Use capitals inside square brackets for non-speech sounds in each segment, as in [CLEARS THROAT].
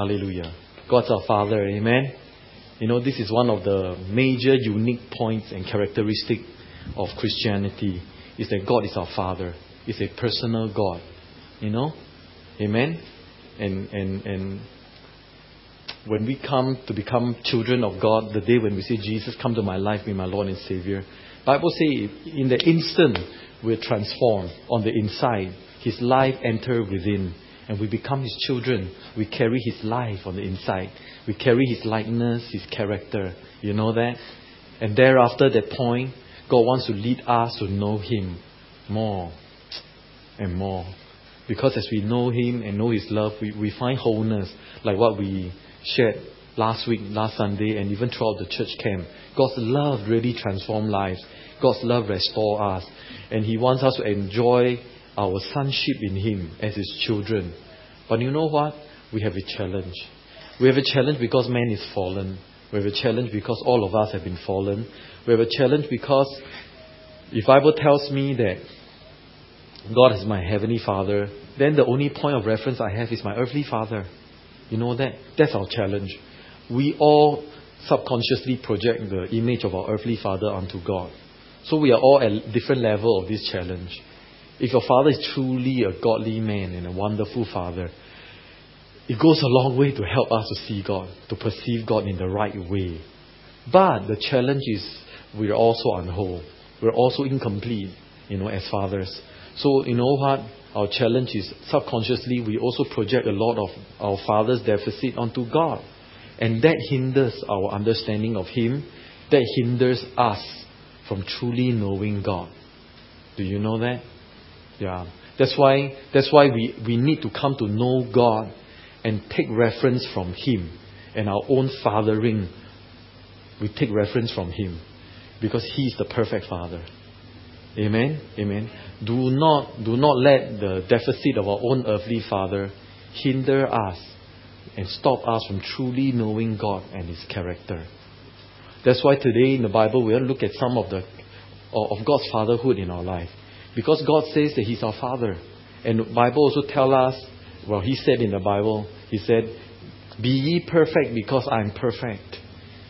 Hallelujah. God's our Father. Amen. You know, this is one of the major unique points and characteristic of Christianity is that God is our Father. It's a personal God. You know? Amen. And and and when we come to become children of God, the day when we say Jesus, come to my life, be my Lord and Savior. Bible say in the instant we're transformed on the inside. His life enter within, and we become His children. We carry His life on the inside. We carry His likeness, His character. You know that? And thereafter, that point, God wants to lead us to know Him more and more. Because as we know Him and know His love, we, we find wholeness, like what we shared last week, last Sunday, and even throughout the church camp. God's love really transforms lives. God's love restores us. And He wants us to enjoy our sonship in Him as His children. But you know what? We have a challenge. We have a challenge because man is fallen. We have a challenge because all of us have been fallen. We have a challenge because if Bible tells me that God is my heavenly Father, then the only point of reference I have is my earthly Father. You know that? That's our challenge. We all subconsciously project the image of our earthly Father onto God. So we are all at different level of this challenge. If your father is truly a godly man and a wonderful father, it goes a long way to help us to see God, to perceive God in the right way. But the challenge is we're also unwhole. We're also incomplete, you know, as fathers. So, you know what? Our challenge is subconsciously we also project a lot of our father's deficit onto God. And that hinders our understanding of Him. That hinders us from truly knowing God. Do you know that? Yeah. That's why that's why we, we need to come to know God and take reference from Him. And our own fathering, we take reference from Him. Because He is the perfect Father. Amen? Amen. Do not, do not let the deficit of our own earthly Father hinder us and stop us from truly knowing God and His character. That's why today in the Bible we'll look at some of the of God's fatherhood in our life. Because God says that He's our Father. And the Bible also tells us, well, He said in the Bible, He said, Be ye perfect because I'm perfect.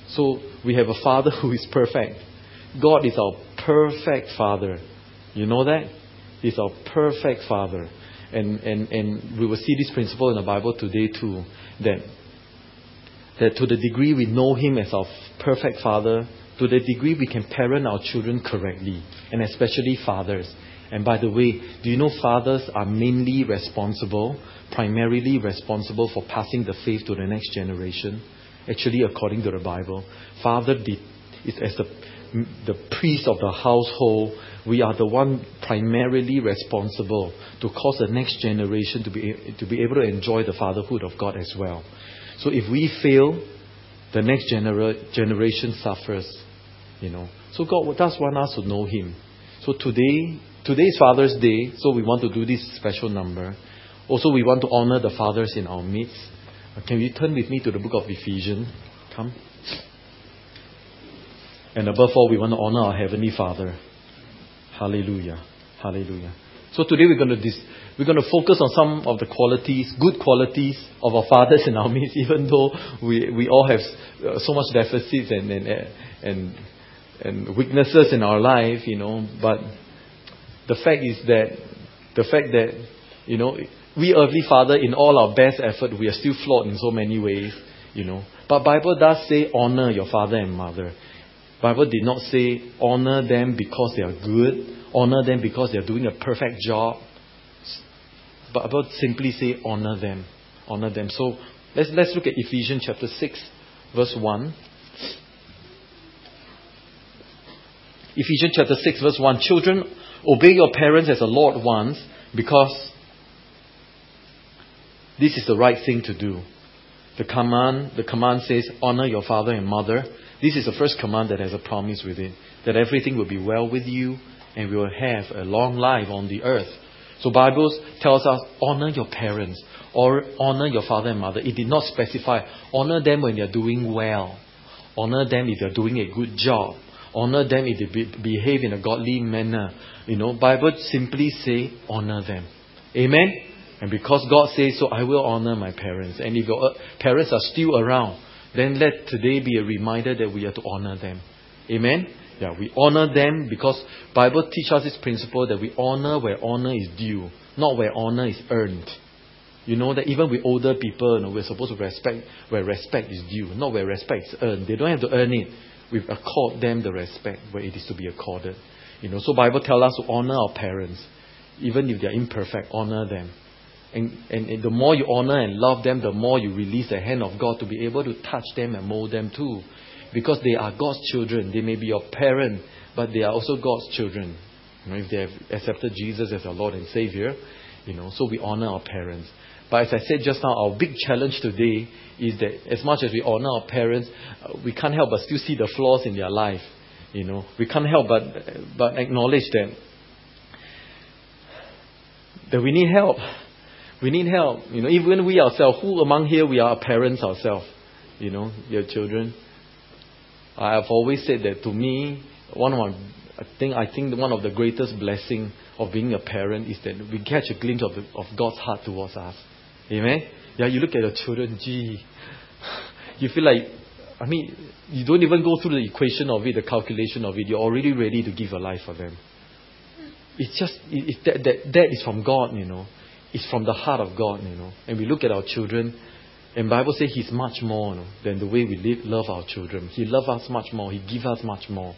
So we have a Father [LAUGHS] who is perfect. God is our perfect Father. You know that? He's our perfect Father. And, and, and we will see this principle in the Bible today too. That, that to the degree we know Him as our perfect Father, to the degree we can parent our children correctly, and especially fathers. And by the way, do you know fathers are mainly responsible, primarily responsible for passing the faith to the next generation? Actually, according to the Bible, father is as the, the priest of the household. We are the one primarily responsible to cause the next generation to be, to be able to enjoy the fatherhood of God as well. So if we fail, the next genera- generation suffers. You know. So God does want us to know Him. So today, Today is Father's Day, so we want to do this special number. Also, we want to honor the fathers in our midst. Uh, can you turn with me to the book of Ephesians? Come. And above all, we want to honor our Heavenly Father. Hallelujah. Hallelujah. So today we're going to dis- we're going to focus on some of the qualities, good qualities of our fathers in our midst, [LAUGHS] even though we, we all have uh, so much deficits and, and, and, and weaknesses in our life, you know, but the fact is that the fact that you know we earthly father in all our best effort we are still flawed in so many ways you know. But bible does say honor your father and mother. Bible did not say honor them because they are good honor them because they are doing a perfect job. Bible simply say honor them honor them. So let's let's look at ephesians chapter 6 verse 1 Ephesians chapter 6 verse 1 Children Obey your parents as the Lord wants because this is the right thing to do. The command, the command says, honor your father and mother. This is the first command that has a promise with it. That everything will be well with you and we will have a long life on the earth. So Bible tells us, honor your parents or honor your father and mother. It did not specify, honor them when they're doing well. Honor them if they're doing a good job. Honor them if they be- behave in a godly manner. You know, Bible simply say honor them. Amen. And because God says so, I will honor my parents. And if your uh, parents are still around, then let today be a reminder that we are to honor them. Amen? Yeah, we honor them because Bible teaches us this principle that we honor where honor is due, not where honor is earned. You know that even with older people, you know, we're supposed to respect where respect is due, not where respect is earned. They don't have to earn it. We accord them the respect where it is to be accorded. You know, so Bible tells us to honor our parents, even if they are imperfect. Honor them. And, and, and, the more you honor and love them, the more you release the hand of God to be able to touch them and mold them too. Because they are God's children. They may be your parent, but they are also God's children. You know, if they have accepted Jesus as our Lord and Savior, you know, so we honor our parents. But as I said just now, our big challenge today is that as much as we honor our parents, uh, we can't help but still see the flaws in their life. You know, we can't help but but acknowledge that that we need help. We need help. You know, even we ourselves, who among here we are parents ourselves? You know, your children. I have always said that to me, one of my, I think I think one of the greatest blessing of being a parent is that we catch a glimpse of, the, of God's heart towards us. Amen. Yeah, you look at your children, gee, you feel like, I mean, you don't even go through the equation of it, the calculation of it. You're already ready to give a life for them. It's just it, it, that, that that is from God, you know. It's from the heart of God, you know. And we look at our children, and Bible says He's much more you know, than the way we live, love our children. He loves us much more. He gives us much more.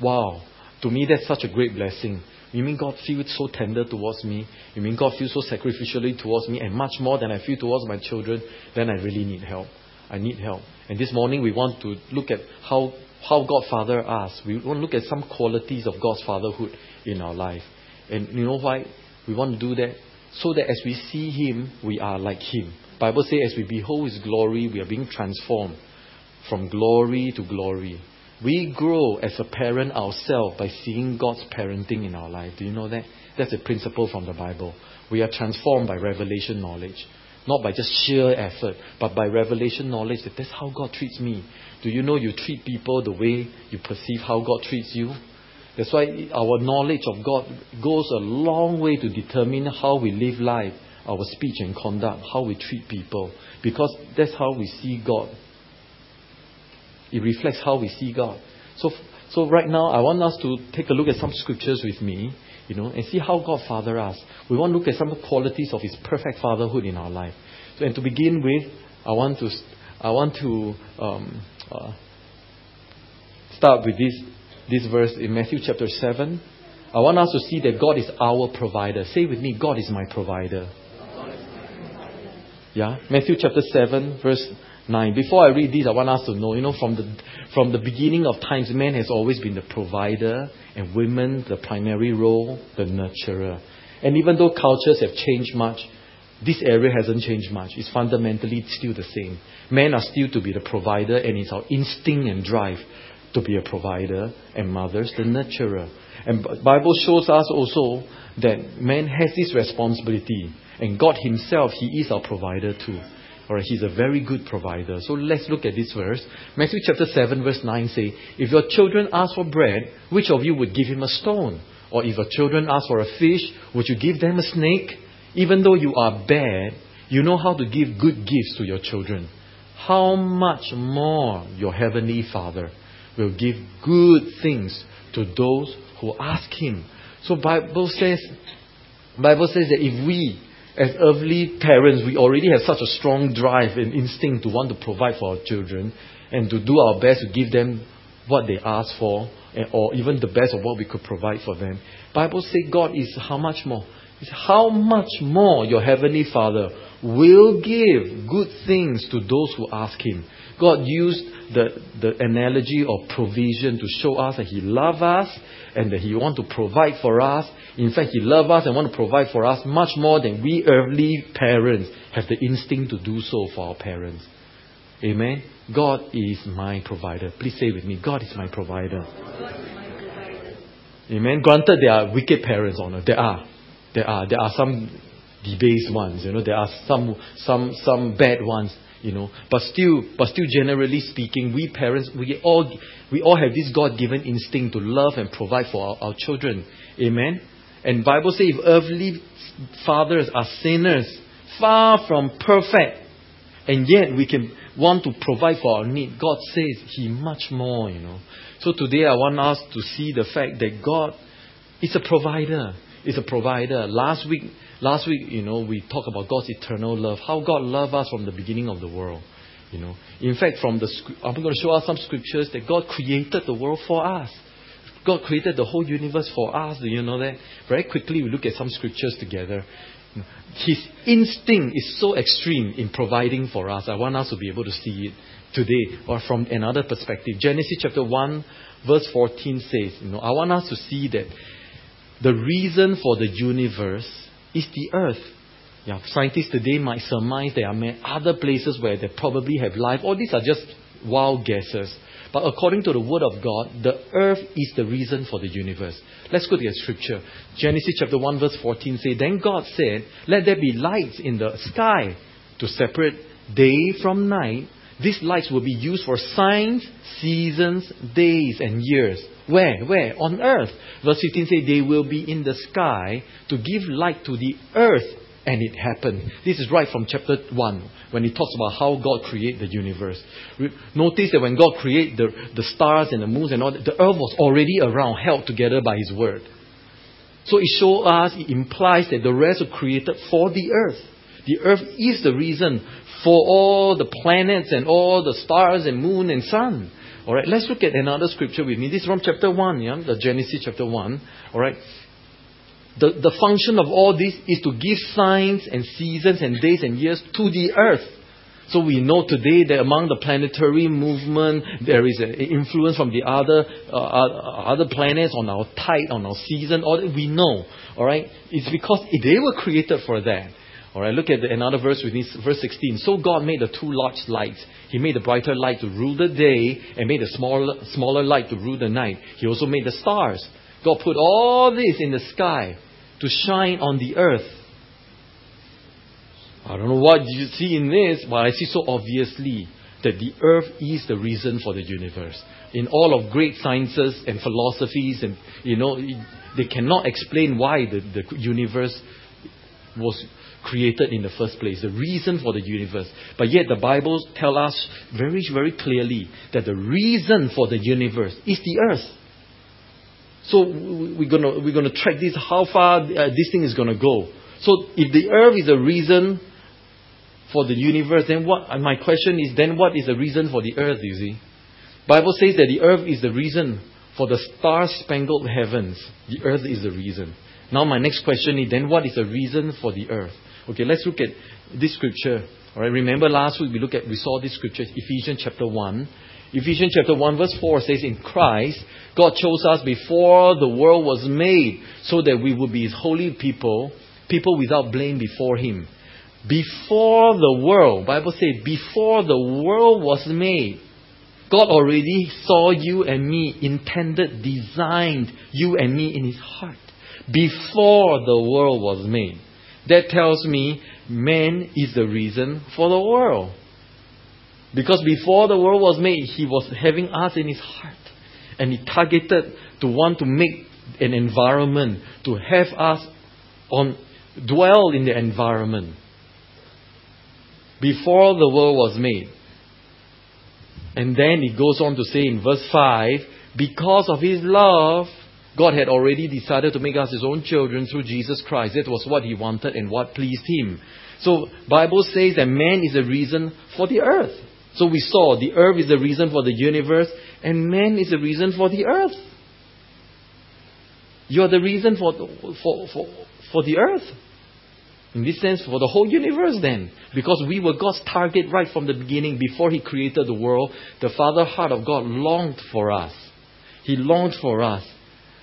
Wow. To me, that's such a great blessing. You mean God feels so tender towards me? You mean God feels so sacrificially towards me and much more than I feel towards my children? Then I really need help. I need help. And this morning we want to look at how, how God father us. We want to look at some qualities of God's fatherhood in our life. And you know why we want to do that? So that as we see Him, we are like Him. Bible says as we behold His glory, we are being transformed from glory to glory. We grow as a parent ourselves by seeing God's parenting in our life. Do you know that? That's a principle from the Bible. We are transformed by revelation knowledge. Not by just sheer effort, but by revelation knowledge that that's how God treats me. Do you know you treat people the way you perceive how God treats you? That's why our knowledge of God goes a long way to determine how we live life, our speech and conduct, how we treat people. Because that's how we see God. It reflects how we see God. So, so right now, I want us to take a look at some scriptures with me, you know, and see how God father us. We want to look at some qualities of His perfect fatherhood in our life. So, and to begin with, I want to, I want to um, uh, start with this this verse in Matthew chapter 7. I want us to see that God is our provider. Say with me, God is my provider. Yeah, Matthew chapter 7, verse 9. Before I read this, I want us to know, you know, from the, from the beginning of times, man has always been the provider and women the primary role, the nurturer. And even though cultures have changed much, this area hasn't changed much. It's fundamentally still the same. Men are still to be the provider, and it's our instinct and drive to be a provider, and mothers the nurturer. And Bible shows us also that man has this responsibility, and God Himself, He is our provider too. Alright, He's a very good provider. So let's look at this verse. Matthew chapter 7, verse 9 say, If your children ask for bread, which of you would give him a stone? Or if your children ask for a fish, would you give them a snake? Even though you are bad, you know how to give good gifts to your children. How much more your heavenly Father will give good things to those who ask him. So Bible says Bible says that if we as earthly parents we already have such a strong drive and instinct to want to provide for our children and to do our best to give them what they ask for and, or even the best of what we could provide for them. Bible says God is how much more? It's how much more your heavenly Father will give good things to those who ask him. God used the, the analogy of provision to show us that He loves us and that He wants to provide for us. In fact, He loves us and wants to provide for us much more than we earthly parents have the instinct to do so for our parents. Amen. God is my provider. Please say with me, God is my provider. Amen. Granted, there are wicked parents on earth. There are. There are. There are some debased ones. You know, there are some some some bad ones you know. But still, but still, generally speaking, we parents, we all, we all have this God-given instinct to love and provide for our, our children. Amen. And Bible says if earthly fathers are sinners, far from perfect. And yet we can want to provide for our need. God says He much more, you know. So today I want us to see the fact that God is a provider. Is a provider. Last week, last week, you know, we talked about God's eternal love. How God loved us from the beginning of the world. You know, in fact, from the I'm going to show us some scriptures that God created the world for us. God created the whole universe for us. Do you know that? Very quickly, we look at some scriptures together. His instinct is so extreme in providing for us. I want us to be able to see it today or from another perspective. Genesis chapter 1, verse 14 says, you know, I want us to see that the reason for the universe is the earth. Yeah, scientists today might surmise there are other places where they probably have life. All these are just wild guesses. But according to the Word of God, the earth is the reason for the universe. Let's go to the scripture. Genesis chapter 1, verse 14 says, Then God said, Let there be lights in the sky to separate day from night. These lights will be used for signs, seasons, days, and years. Where? Where? On earth. Verse 15 says, They will be in the sky to give light to the earth and it happened. This is right from chapter 1 when he talks about how God created the universe. Notice that when God created the, the stars and the moons and all that, the earth was already around, held together by his word. So it shows us, it implies that the rest were created for the earth. The earth is the reason for all the planets and all the stars and moon and sun. Alright, let's look at another scripture with me. This is from chapter 1, yeah, the Genesis chapter 1. Alright, the, the function of all this is to give signs and seasons and days and years to the earth. So we know today that among the planetary movement, there is an influence from the other uh, other planets on our tide, on our season. All that we know, all right. It's because they were created for that. All right. Look at the, another verse with me, verse 16. So God made the two large lights. He made the brighter light to rule the day, and made the smaller smaller light to rule the night. He also made the stars. God put all this in the sky to shine on the earth. I don't know what you see in this, but I see so obviously that the earth is the reason for the universe. In all of great sciences and philosophies, and you know, they cannot explain why the, the universe was created in the first place, the reason for the universe. But yet the Bible tells us very, very clearly that the reason for the universe is the earth. So we're going to we're to track this how far uh, this thing is going to go. So if the earth is a reason for the universe, then what? my question is, then what is the reason for the earth? You see, Bible says that the earth is the reason for the star-spangled heavens. The earth is the reason. Now my next question is, then what is the reason for the earth? Okay, let's look at this scripture. All right, remember last week we look at we saw this scripture, Ephesians chapter one. Ephesians chapter 1 verse 4 says, In Christ, God chose us before the world was made so that we would be His holy people, people without blame before Him. Before the world, Bible says, before the world was made, God already saw you and me, intended, designed you and me in His heart. Before the world was made. That tells me man is the reason for the world. Because before the world was made, He was having us in His heart. And He targeted to want to make an environment, to have us on, dwell in the environment. Before the world was made. And then it goes on to say in verse 5 because of His love, God had already decided to make us His own children through Jesus Christ. That was what He wanted and what pleased Him. So Bible says that man is a reason for the earth. So we saw the earth is the reason for the universe, and man is the reason for the earth. You are the reason for, for, for, for the earth. In this sense, for the whole universe, then. Because we were God's target right from the beginning. Before He created the world, the Father heart of God longed for us. He longed for us.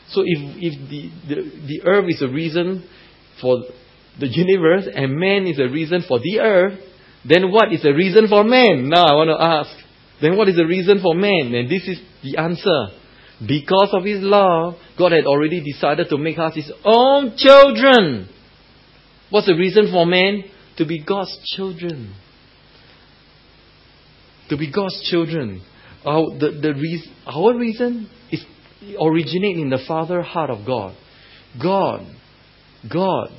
So if, if the, the, the earth is a reason for the universe and man is a reason for the earth, then what is the reason for man? Now I want to ask. Then what is the reason for man? And this is the answer. Because of his love, God had already decided to make us his own children. What's the reason for man? To be God's children. To be God's children. Our, the, the reason, our reason is originate in the Father heart of God. God, God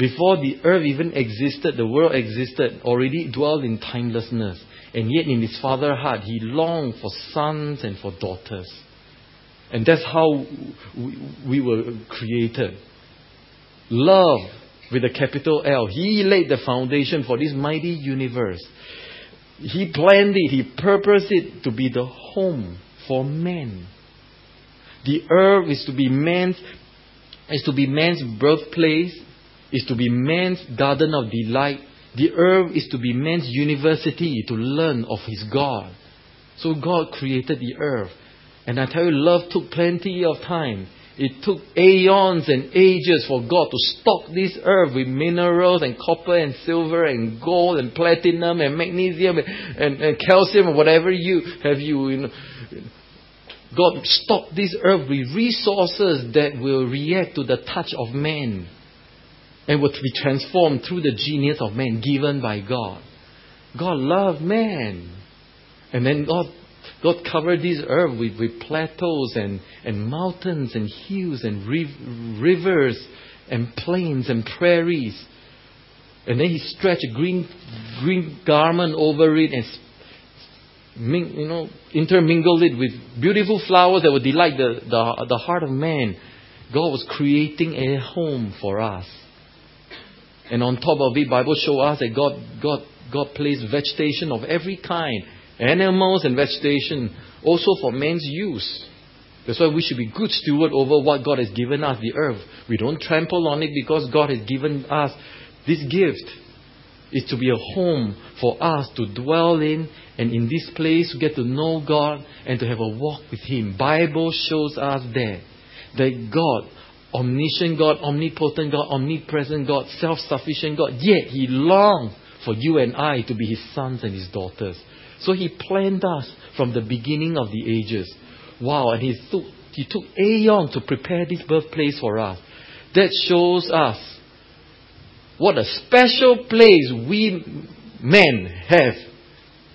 Before the earth even existed, the world existed, already dwelled in timelessness. And yet, in his father's heart, he longed for sons and for daughters. And that's how we were created. Love with a capital L. He laid the foundation for this mighty universe. He planned it, he purposed it to be the home for men. The earth is to be man's is to be man's birthplace, is to be man's garden of delight. The earth is to be man's university to learn of his God. So God created the earth. And I tell you, love took plenty of time. It took aeons and ages for God to stock this earth with minerals and copper and silver and gold and platinum and magnesium and, and, and calcium or whatever you have you, you know. God stocked this earth with resources that will react to the touch of man and will be transformed through the genius of man given by God. God loved man. And then God God covered this earth with, with plateaus and, and mountains and hills and riv- rivers and plains and prairies. And then he stretched a green, green garment over it and you know, intermingled it with beautiful flowers that would delight the, the, the heart of man. God was creating a home for us. And on top of it, Bible show us that God, God, God placed vegetation of every kind animals and vegetation, also for man's use. That's why we should be good steward over what God has given us, the earth. We don't trample on it because God has given us this gift. Is to be a home for us to dwell in, and in this place to get to know God and to have a walk with Him. Bible shows us there that God, omniscient God, omnipotent God, omnipresent God, self-sufficient God, yet He longs for you and I to be His sons and His daughters. So he planned us from the beginning of the ages. Wow, and he took, he took aeon to prepare this birthplace for us. That shows us what a special place we men have.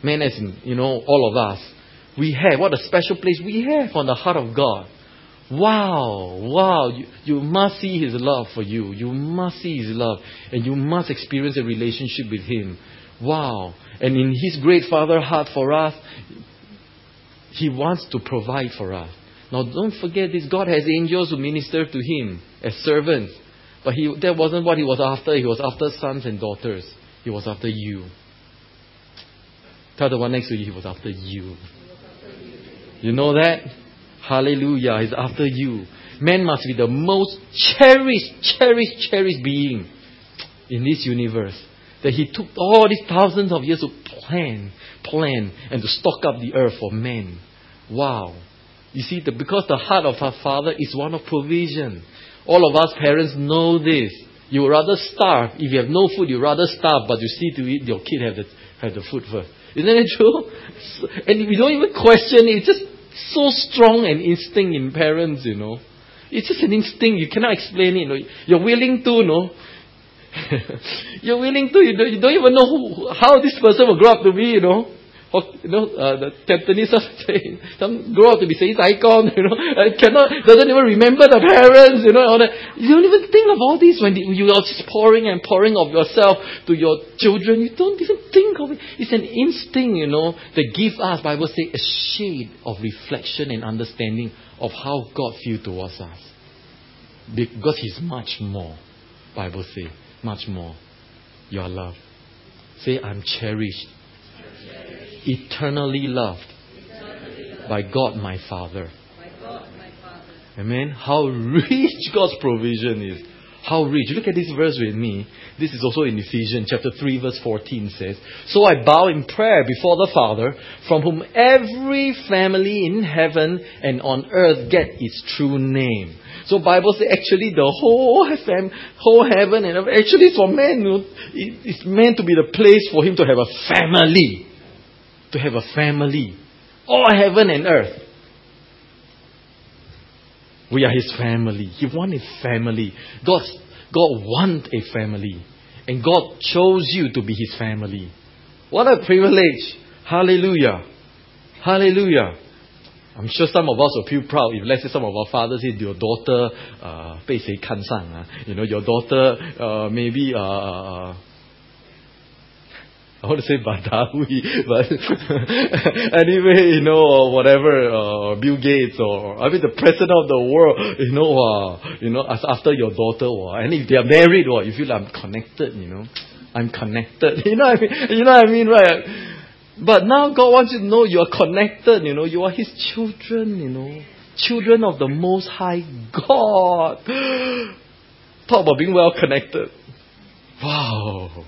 Men as in, you know, all of us. We have, what a special place we have on the heart of God. Wow, wow, you, you must see His love for you. You must see His love. And you must experience a relationship with Him. Wow. And in His great Father heart for us, He wants to provide for us. Now, don't forget this God has angels who minister to Him as servants. But he, that wasn't what He was after. He was after sons and daughters. He was after you. Tell the one next to you, He was after you. You know that? Hallelujah. He's after you. Man must be the most cherished, cherished, cherished being in this universe that he took all these thousands of years to plan, plan, and to stock up the earth for men. Wow. You see, the, because the heart of our Father is one of provision. All of us parents know this. You would rather starve. If you have no food, you rather starve, but you see to it your kid have the, have the food first. Isn't it true? [LAUGHS] And we don't even question it. Just so strong an instinct in parents, you know. It's just an instinct. You cannot explain it. You know. You're willing to, you know. [LAUGHS] You're willing to, you don't, you don't even know who, how this person will grow up to be, you know. You know, uh, the Cantonese [LAUGHS] some grow up to be saying icon, [LAUGHS] you know, cannot, doesn't even remember the parents, you know, all that. You don't even think of all this when you are just pouring and pouring of yourself to your children. You don't even think of it. It's an instinct, you know, that gives us, Bible say, a shade of reflection and understanding of how God feels towards us. Because He's much more, Bible say much more. You are loved. Say, I'm cherished, eternally loved, by God my Father. Amen. How rich God's provision is. How rich. Look at this verse with me. This is also in Ephesians chapter 3 verse 14 says, So I bow in prayer before the Father, from whom every family in heaven and on earth get its true name. So Bible says actually the whole fam, whole heaven and actually for man, it's meant to be the place for him to have a family to have a family. All heaven and earth. We are His family. He wanted family. God, God wants a family. And God chose you to be His family. What a privilege. Hallelujah. Hallelujah. I'm sure some of us will feel proud if, let's say, some of our fathers say your daughter, uh, you know, your daughter, uh, maybe, uh, uh, uh I want to say Badawi, [LAUGHS] but [LAUGHS] anyway, you know, or whatever, uh, Bill Gates or I mean the president of the world, you know, uh, you know, as after your daughter, uh, and if they are married, uh, you feel I'm connected, you know, I'm connected, [LAUGHS] you know, I mean, you know what I mean, right? But now God wants you to know you are connected, you know, you are His children, you know, children of the Most High God. [GASPS] Talk about being well connected. Wow,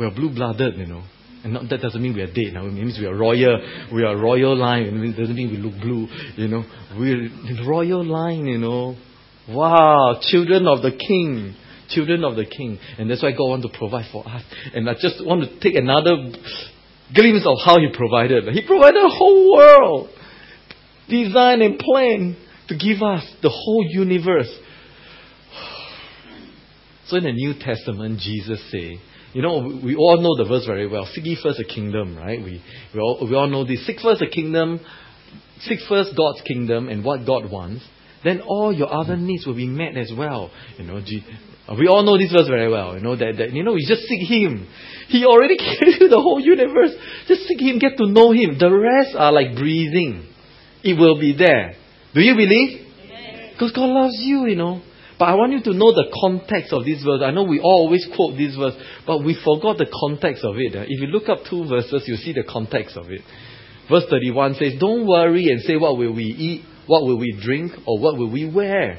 we are blue blooded, you know. And not, that doesn't mean we are dead. Now. It means we are royal. We are royal line. It doesn't mean we look blue. You know, we're royal line. You know, wow, children of the King, children of the King, and that's why God wants to provide for us. And I just want to take another glimpse of how He provided. He provided a whole world, designed and planned to give us the whole universe. [SIGHS] So in the New Testament, Jesus said, you know, we all know the verse very well. Seek ye first the kingdom, right? We, we, all, we all know this. Seek first the kingdom, seek first God's kingdom and what God wants. Then all your other needs will be met as well. You know, we all know this verse very well. You know, that, that you know, you just seek Him. He already [LAUGHS] gave you the whole universe. Just seek Him, get to know Him. The rest are like breathing. It will be there. Do you believe? Because God loves you, you know. But I want you to know the context of this verse. I know we always quote this verse, but we forgot the context of it. Eh? If you look up two verses, you see the context of it. Verse 31 says, Don't worry and say, What will we eat? What will we drink? Or what will we wear?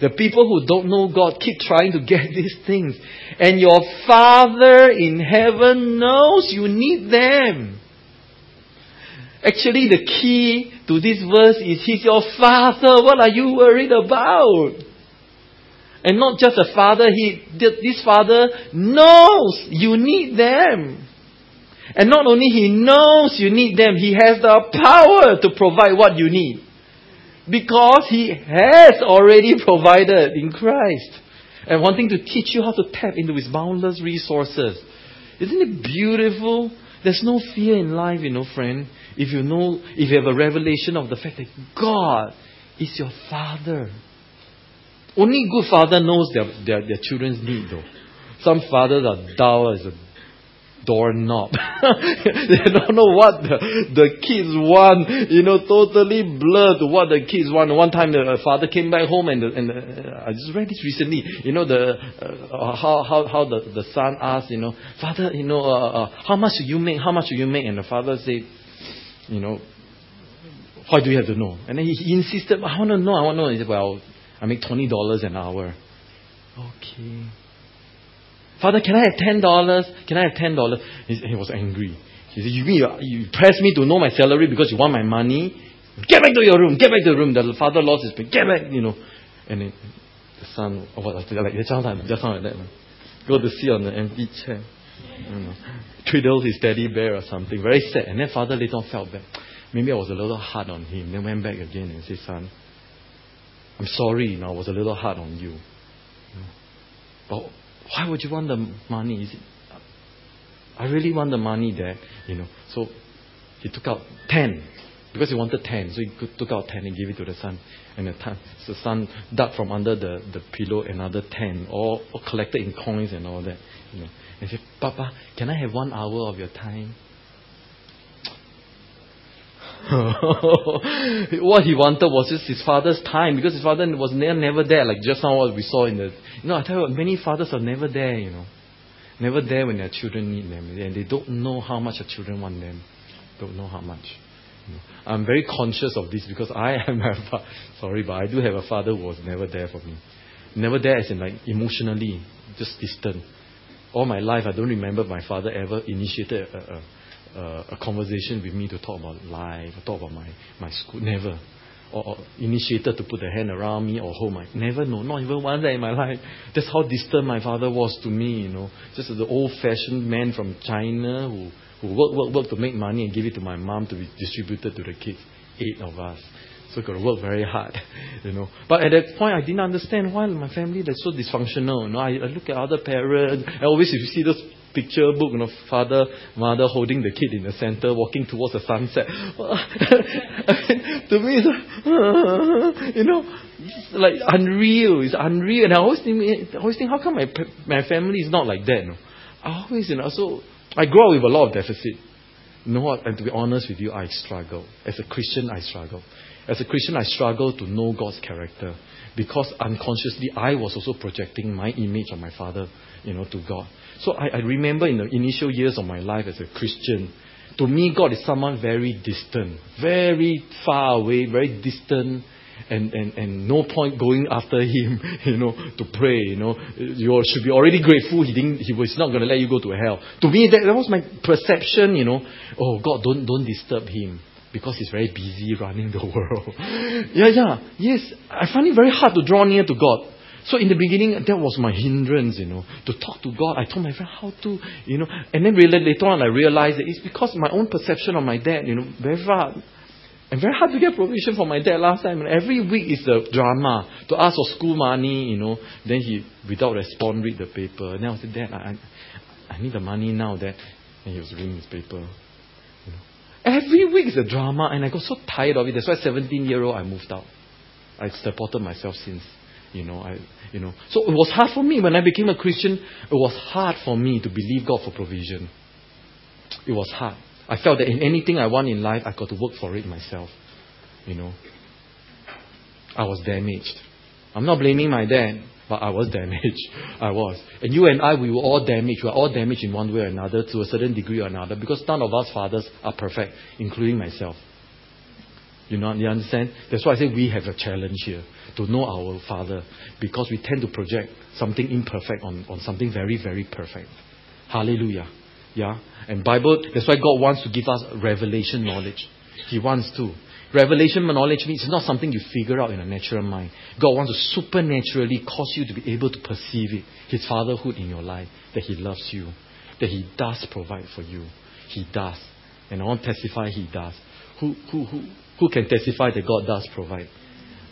The people who don't know God keep trying to get [LAUGHS] these things. And your Father in heaven knows you need them. Actually, the key to this verse is He's your Father. What are you worried about? And not just a father, he, this father knows you need them. And not only he knows you need them, he has the power to provide what you need. Because he has already provided in Christ. And wanting to teach you how to tap into his boundless resources. Isn't it beautiful? There's no fear in life, you know, friend. If you know, if you have a revelation of the fact that God is your Father. Only good father knows their, their, their children's need though. Some fathers are dull as a doorknob. [LAUGHS] they don't know what the, the kids want, you know, totally blurred what the kids want. One time the father came back home and, the, and the, uh, I just read this recently, you know, the, uh, how, how, how the, the son asked, you know, father, you know, uh, uh, how much do you make, how much do you make? And the father said, you know, why do you have to know? And then he, he insisted, I want to know, I want to know. He said, well, I make twenty dollars an hour. Okay. Father, can I have ten dollars? Can I have ten dollars? He, he, was angry. He said, You mean you, you press me to know my salary because you want my money? Get back to your room. Get back to your room. The father lost his pay. Get back. You know. And then the son, oh, what, like the child, just sound like that. Go to sit on the empty chair. You know, twiddles his teddy bear or something. Very sad. And then father later on felt bad. Maybe I was a little hard on him. Then went back again and said, Son, I'm sorry, you know, I was a little hard on you. But why would you want the money? Is it, I really want the money, Dad. You know, so he took out ten because he wanted ten, so he took out ten and gave it to the son. And the, son, the son dug from under the, the pillow another ten, all, all collected in coins and all that. You know, and he said, Papa, can I have one hour of your time? [LAUGHS] what he wanted was just his father's time because his father was never, never there, like just now what we saw in the. You know, I tell you, many fathers are never there, you know. Never there when their children need them. And they don't know how much their children want them. Don't know how much. You know. I'm very conscious of this because I am a fa- sorry, but I do have a father who was never there for me. Never there as in like emotionally, just distant. All my life, I don't remember my father ever initiated a, a uh, a conversation with me to talk about life, talk about my, my school. Never. Or, or, initiated to put a hand around me or hold my. Never, no, not even day in my life. That's how distant my father was to me, you know. Just the old fashioned man from China who, who worked, worked, worked to make money and give it to my mom to be distributed to the kids. Eight of us. So got to work very hard, [LAUGHS] you know. But at that point, I didn't understand why my family is so dysfunctional. You know, I, I look at other parents. I always, if you see those picture book, you know, father, mother holding the kid in the center, walking towards the sunset. [LAUGHS] to me, it's [LAUGHS] you know, like unreal. It's unreal. And I always think, I always think, how come my my family is not like that? You know? I always, you know, so I grew up with a lot of deficit. You know what? And to be honest with you, I struggle. As a Christian, I struggle. As a Christian, I struggle to know God's character because unconsciously I was also projecting my image of my father, you know, to God. So I, I remember in the initial years of my life as a Christian, to me, God is someone very distant, very far away, very distant, and, and, and no point going after him, [LAUGHS] you know, to pray, you know. You should be already grateful he didn't he was not gonna let you go to hell. To me that, that was my perception, you know. Oh God, don't don't disturb him because he's very busy running the [LAUGHS] world. yeah, yeah. Yes. I find it very hard to draw near to God. So in the beginning, that was my hindrance, you know, to talk to God. I told my friend how to, you know, and then later on I realized that it's because my own perception of my dad, you know, very hard. And very hard to get provision for my dad last time. And every week is a drama to ask for school money, you know. Then he, without response, read the paper. And then I said, Dad, I, I need the money now, Dad. And he was reading his paper. You know. Every week is a drama, and I got so tired of it. That's why 17 year old I moved out. I supported myself since. You know, I, you know. So it was hard for me when I became a Christian. It was hard for me to believe God for provision. It was hard. I felt that in anything I want in life, I got to work for it myself. You know, I was damaged. I'm not blaming my dad, but I was [LAUGHS] damaged. I was. And you and I, we were all damaged. We were all damaged in one way or another to a certain degree or another because none of us fathers are perfect, including myself. You know, you understand? That's why I say we have a challenge here to know our Father because we tend to project something imperfect on, on something very, very perfect. Hallelujah. Yeah? And Bible, that's why God wants to give us revelation knowledge. He wants to. Revelation knowledge means it's not something you figure out in a natural mind. God wants to supernaturally cause you to be able to perceive it. His fatherhood in your life, that He loves you, that He does provide for you. He does. And I want to testify He does. Who, who, who, who can testify that God does provide?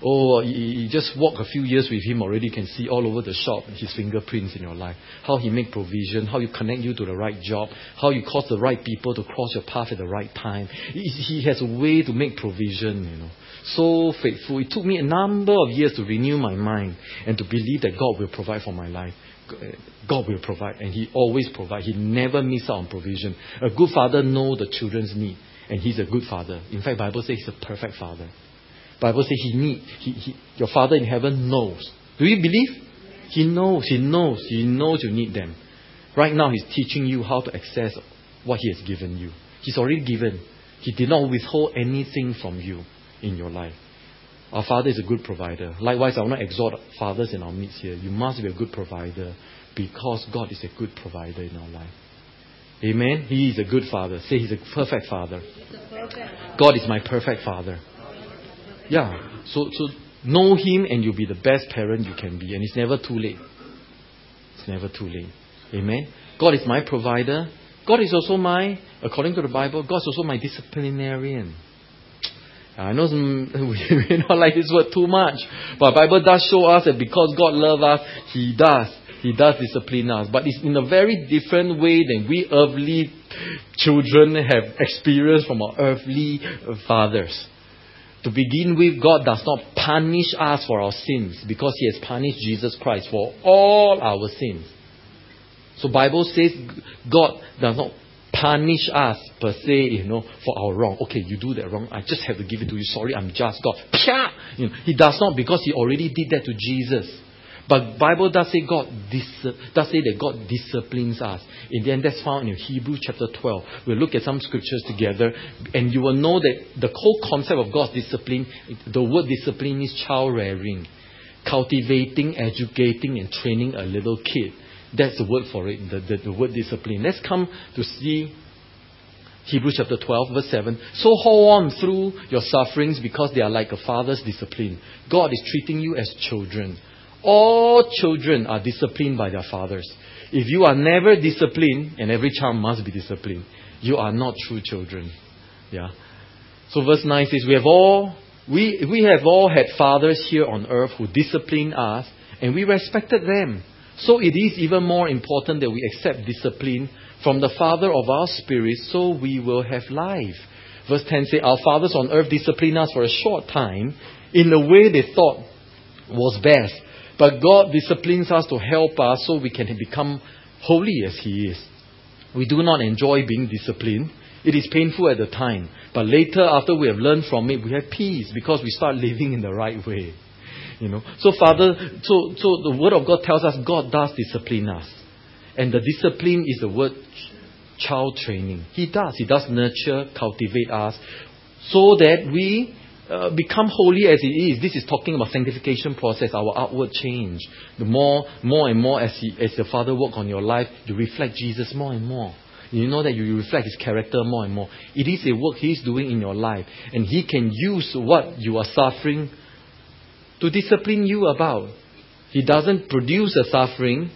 Oh, you, just walk a few years with Him already, can see all over the shop His fingerprints in your life. How He make provision, how you connect you to the right job, how you cause the right people to cross your path at the right time. He has a way to make provision, you know. So faithful. It took me a number of years to renew my mind and to believe that God will provide for my life. Eh, God will provide, and He always provide. He never miss out on provision. A good father knows the children's need and he's a good father. In fact, Bible says he's a perfect father. Bible says he need he, he, your father in heaven knows. Do you believe? He knows, he knows, he knows you need them. Right now he's teaching you how to access what he has given you. He's already given. He did not withhold anything from you in your life. Our Father is a good provider. Likewise, I want to exhort fathers in our midst here. You must be a good provider because God is a good provider in our life. Amen. He is a good father. Say he's a perfect father. God is my perfect father. Yeah. So so know him and you'll be the best parent you can be. And it's never too late. It's never too late. Amen. God is my provider. God is also my, according to the Bible, God is also my disciplinarian. I know some, [LAUGHS] we may not like this word too much, but Bible does show us that because God loves us, He does. He does discipline us, but it's in a very different way than we earthly children have experienced from our earthly fathers. To begin with, God does not punish us for our sins because He has punished Jesus Christ for all our sins. So Bible says God does not punish us per se, you know, for our wrong. Okay, you do that wrong. I just have to give it to you. Sorry, I'm just God. Pia! You know, he does not because he already did that to Jesus. But Bible does say God dis- does say that God disciplines us. In the end, that's found in Hebrews chapter 12. We'll look at some scriptures together, and you will know that the whole concept of God's discipline, the word discipline is child rearing, cultivating, educating, and training a little kid. That's the word for it, the, the, the word discipline. Let's come to see Hebrews chapter 12, verse 7. So hold on through your sufferings because they are like a father's discipline. God is treating you as children. All children are disciplined by their fathers. If you are never disciplined, and every child must be disciplined, you are not true children. Yeah. So verse 9 says, We have all we, we have all had fathers here on earth who disciplined us, and we respected them. So it is even more important that we accept discipline from the Father of our spirit so we will have life. Verse 10 says, Our fathers on earth disciplined us for a short time in the way they thought was best. But God disciplines us to help us so we can become holy as He is. We do not enjoy being disciplined. It is painful at the time. But later, after we have learned from it, we have peace because we start [LAUGHS] living in the right way. You know. So Father, so, so the Word of God tells us God does discipline us. And the discipline is the word child training. He does. He does nurture, cultivate us so that we uh, become holy as He is. This is talking about sanctification process, our outward change. The more, more and more as, he, as the Father work on your life, you reflect Jesus more and more. You know that you reflect His character more and more. It is a work He's doing in your life. And He can use what you are suffering to discipline you about. He doesn't produce a suffering,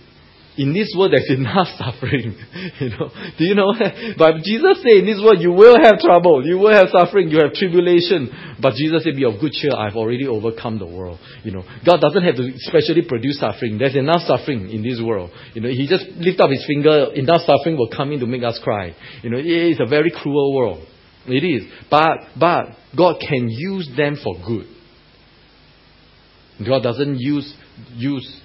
in this world there's [LAUGHS] enough suffering. you know, do you know? but Jesus said in this world you will have trouble, you will have suffering, you have tribulation. But Jesus said, "Be of good cheer. I've already overcome the world." You know, God doesn't have to specially produce suffering. There's enough suffering in this world. You know, He just lift up His finger, enough suffering will come in to make us cry. You know, it is a very cruel world. It is, but but God can use them for good. God doesn't use use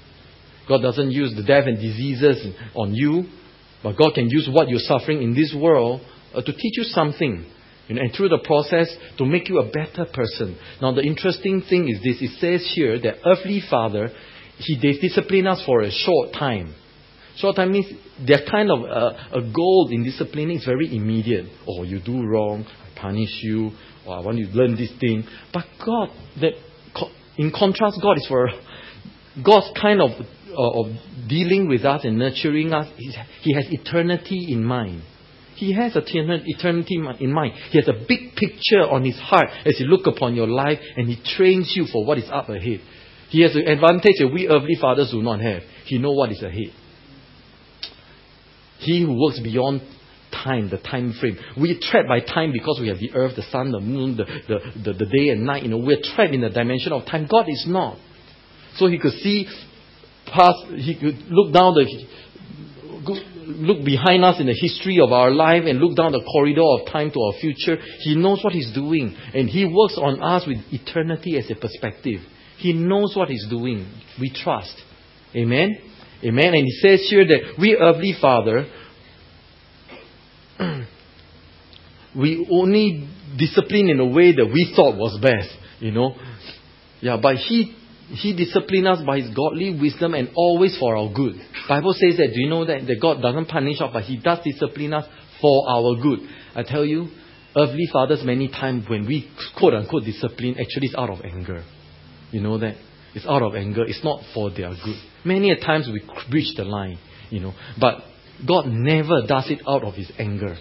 God doesn't use the death and diseases on you, but God can use what you're suffering in this world uh, to teach you something. You know, and through the process to make you a better person. Now the interesting thing is this, it says here that earthly father, he discipline us for a short time. Short time means their kind of uh, a goal in disciplining is very immediate. Oh, you do wrong, I punish you, or I want you to learn this thing. But God, that in contrast, God is for God's kind of of dealing with us and nurturing us, He has eternity in mind. He has a eternity in mind. He has a big picture on His heart as He look upon your life and He trains you for what is up ahead. He has an advantage that we earthly fathers do not have. He knows what is ahead. He who works beyond time, the time frame. We are trapped by time because we have the earth, the sun, the moon, the, the, the, the day and night. You know, we're trapped in the dimension of time. God is not. So he could see past, he could look down the, look behind us in the history of our life and look down the corridor of time to our future. He knows what he's doing. And he works on us with eternity as a perspective. He knows what he's doing. We trust. Amen? Amen. And he says here that we earthly father, [CLEARS THROAT] we only discipline in a way that we thought was best. You know? Yeah, but he he disciplines us by His godly wisdom and always for our good. Bible says that. Do you know that, that God doesn't punish us, but He does discipline us for our good? I tell you, earthly fathers many times when we quote unquote discipline, actually it's out of anger. You know that? It's out of anger. It's not for their good. Many a times we breach the line, you know. But God never does it out of His anger.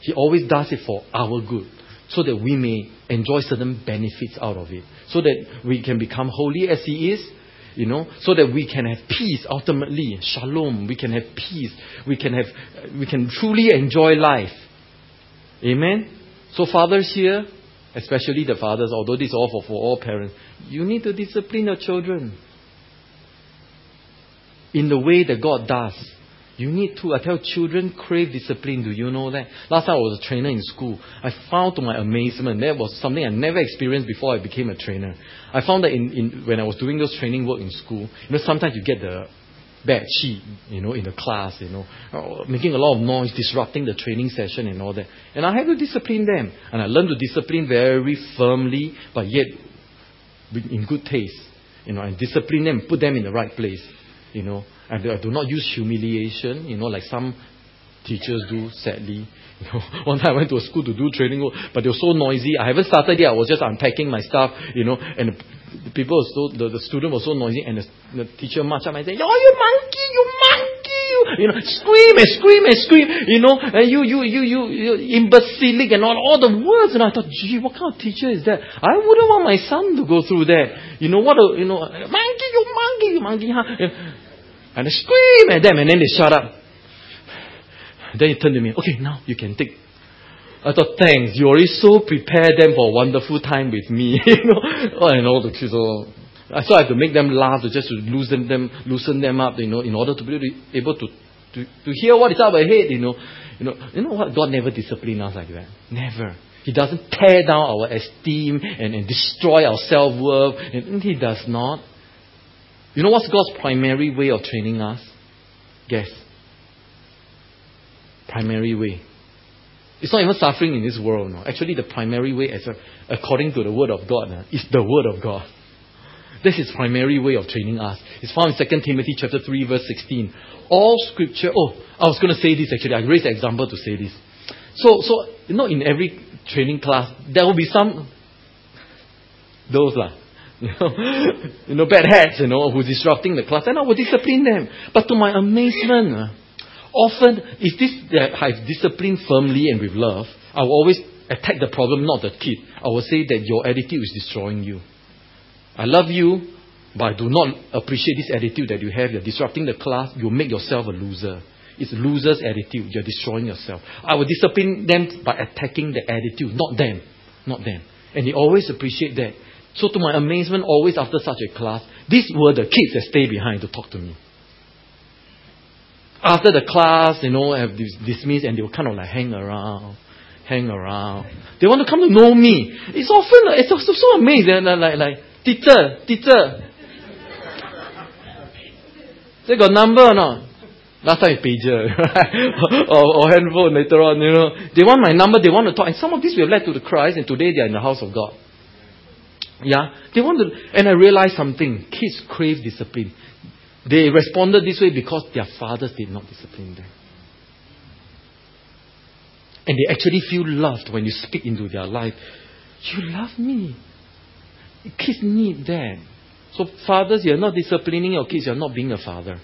He always does it for our good so that we may enjoy certain benefits out of it, so that we can become holy as He is, you know, so that we can have peace ultimately, shalom. We can have peace. We can have, we can truly enjoy life. Amen. So fathers here, especially the fathers, although this is all for, for all parents, you need to discipline your children in the way that God does. You need to. I tell children crave discipline. Do you know that? Last time I was a trainer in school. I found to my amazement that was something I never experienced before I became a trainer. I found that in, in when I was doing those training work in school, you know, sometimes you get the bad sheet, you know, in the class, you know, uh, making a lot of noise, disrupting the training session and all that. And I had to discipline them. And I learned to discipline very firmly, but yet in good taste. You know, and discipline them, put them in the right place. You know, Do, I do not use humiliation, you know, like some teachers do, sadly. [LAUGHS] You know, one time I went to a school to do training but they were so noisy. I haven't started yet. I was just unpacking my stuff, you know, and the, the people were so, the, the student was so noisy, and the, the teacher marched up and said, "Oh, you monkey, you monkey!" You, you know, scream and scream and scream, you know, and you, you, you, you, you imbecilic and all, all the words. And I thought, gee, what kind of teacher is that? I wouldn't want my son to go through that. You know what? A, you know, monkey, you monkey, you monkey, huh? And I scream at them and then they shut up. Then he turned to me, okay, now you can take. I thought, thanks, you already so prepared them for a wonderful time with me. [LAUGHS] you know, oh, and all the kids oh. all, So I have to make them laugh to just to loosen them, loosen them up, you know, in order to be able to, to, to hear what is up ahead, you know. You know, you know what? God never discipline us like that. Never. He doesn't tear down our esteem and, and destroy our self worth. And He does not. You know what's God's primary way of training us? Guess. Primary way. It's not even suffering in this world. No. Actually, the primary way, as according to the Word of God, is the Word of God. This is primary way of training us. It's found in 2 Timothy chapter 3, verse 16. All scripture, oh, I was going to say this actually. I raised an example to say this. So, so, you know, in every training class, there will be some, those lah, you know, [LAUGHS] you know, bad hats, you know, who's disrupting the class, and I will discipline them. But to my amazement, uh, often, if this that I've disciplined firmly and with love, I will always attack the problem, not the kid. I will say that your attitude is destroying you. I love you, but I do not appreciate this attitude that you have. You're disrupting the class. You make yourself a loser. It's a loser's attitude. You're destroying yourself. I will discipline them by attacking the attitude, not them. Not them. And they always appreciate that. So to my amazement, always after such a class, these were the kids that stay behind to talk to me. After the class, you know, have this dismissed and they will kind of like hang around, hang around. They want to come to know me. It's often, it's so, so amazing. Like, like, teacher, teacher, they got number or not? Last time it's pager, [LAUGHS] or, or handphone later on, you know. They want my number, they want to talk. And some of these have led to the Christ, and today they are in the house of God. Yeah? They want to, and I realized something. Kids crave discipline. They responded this way because their fathers did not discipline them. And they actually feel loved when you speak into their life. You love me. Kids need that. So, fathers, you're not disciplining your kids, you're not being a father.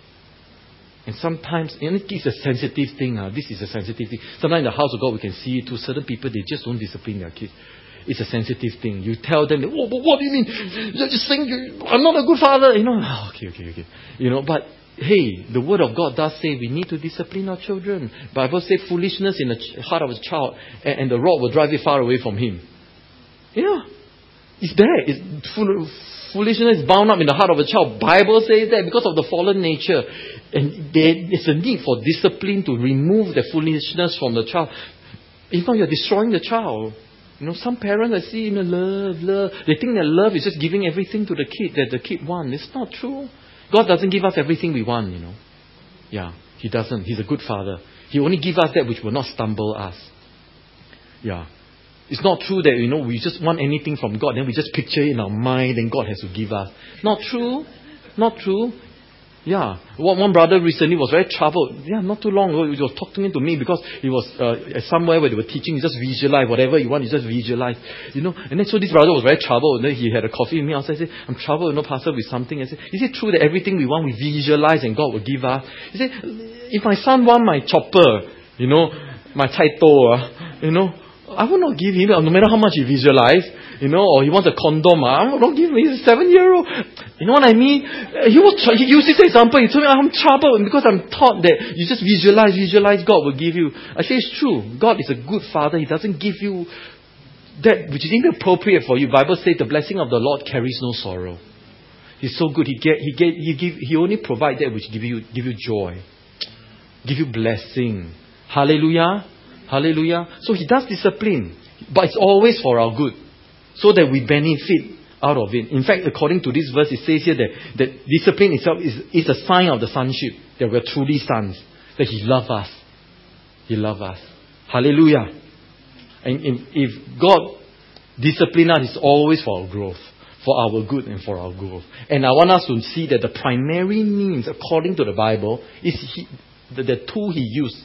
And sometimes, and it's a sensitive thing. Uh, this is a sensitive thing. Sometimes in the house of God, we can see it to certain people, they just don't discipline their kids. It's a sensitive thing. You tell them, oh, but what do you mean? You're just saying I'm not a good father. You know, oh, okay, okay, okay. You know, but hey, the word of God does say we need to discipline our children. Bible says foolishness in the heart of a child, and, and the rod will drive it far away from him. Yeah, it's there. It's foolishness is bound up in the heart of a child. Bible says that because of the fallen nature. And there is a need for discipline to remove the foolishness from the child. If not, you're destroying the child. You know, some parents I see, you know, love, love. They think that love is just giving everything to the kid that the kid wants. It's not true. God doesn't give us everything we want, you know. Yeah, He doesn't. He's a good father. He only gives us that which will not stumble us. Yeah. It's not true that, you know, we just want anything from God, then we just picture in our mind, and God has to give us. Not true. Not true. Yeah. One, brother recently was very troubled. Yeah, not too long ago, he was talking to me because he was uh, somewhere where they were teaching, you just visualize whatever you want, you just visualize. You know, and then so this brother was very troubled. And then he had a coffee with me outside. I said, I'm troubled, you know, Pastor, with something. I said, Is it true that everything we want we visualize and God will give us? He said, If my son want my chopper, you know, my title, uh, you know, I will not give him, no matter how much he visualize, you know, or he wants a condom, ah, I don't give me. He's a seven year old. You know what I mean? Uh, he was he used this example. He told me I'm troubled because I'm taught that you just visualize, visualize, God will give you. I say it's true. God is a good father. He doesn't give you that which is inappropriate for you. Bible says the blessing of the Lord carries no sorrow. He's so good. He get, he get, he give, he only provide that which give you, give you joy, give you blessing. Hallelujah. Hallelujah. So he does discipline, but it's always for our good, so that we benefit out of it. In fact, according to this verse, it says here that, that discipline itself is, is a sign of the sonship, that we're truly sons, that he loves us. He loves us. Hallelujah. And if, if God discipline us, it's always for our growth, for our good and for our growth. And I want us to see that the primary means, according to the Bible, is he, the, the tool he used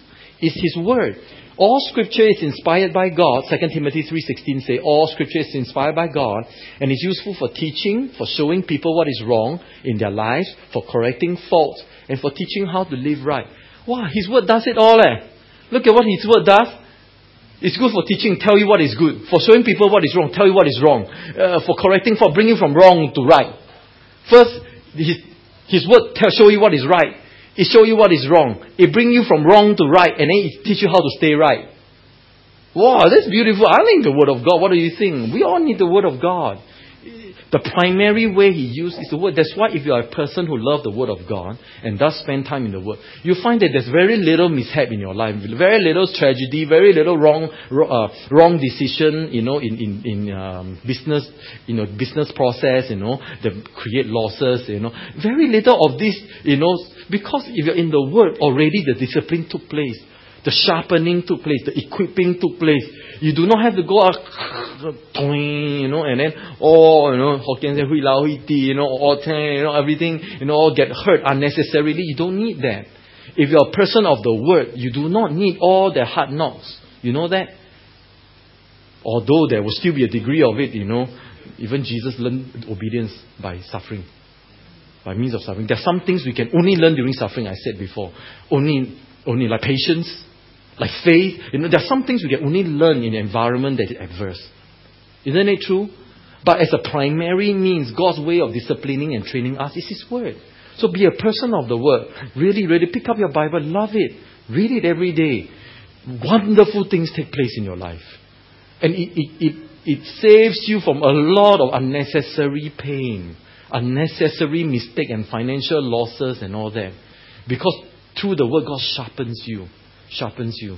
is his word. All scripture is inspired by God. 2 Timothy 3.16 say, all scripture is inspired by God and is useful for teaching, for showing people what is wrong in their lives, for correcting faults, and for teaching how to live right. Wow, his word does it all eh. Look at what his word does. It's good for teaching, tell you what is good. For showing people what is wrong, tell you what is wrong. Uh, for correcting, for bringing from wrong to right. First, his, his word tell, show you what is right. It show you what is wrong. It bring you from wrong to right, and then it teach you how to stay right. Wow, that's beautiful. I need the Word of God. What do you think? We all need the Word of God. The primary way he used is the word. That's why if you are a person who loves the word of God and does spend time in the word, you find that there's very little mishap in your life, very little tragedy, very little wrong, uh, wrong decision, you know, in, in, in um, business, you know, business process, you know, that create losses, you know. Very little of this, you know, because if you're in the word, already the discipline took place. The sharpening took place, the equipping took place. You do not have to go out, [LAUGHS] you know, and then, oh, you know, Hokkien say, hui lao, hui ti, you know, oh, all you know, everything, you know, all get hurt unnecessarily. You don't need that. If you're a person of the word, you do not need all the hard knocks. You know that? Although there will still be a degree of it, you know, even Jesus learned obedience by suffering, by means of suffering. There are some things we can only learn during suffering, I said before. Only, only like patience, like faith. You know, there are some things we can only learn in an environment that is adverse. Isn't it true? But as a primary means, God's way of disciplining and training us is His Word. So be a person of the Word. Really, really pick up your Bible, love it, read it every day. Wonderful things take place in your life. And it, it, it, it saves you from a lot of unnecessary pain, unnecessary mistake and financial losses and all that. Because through the Word, God sharpens you sharpens you.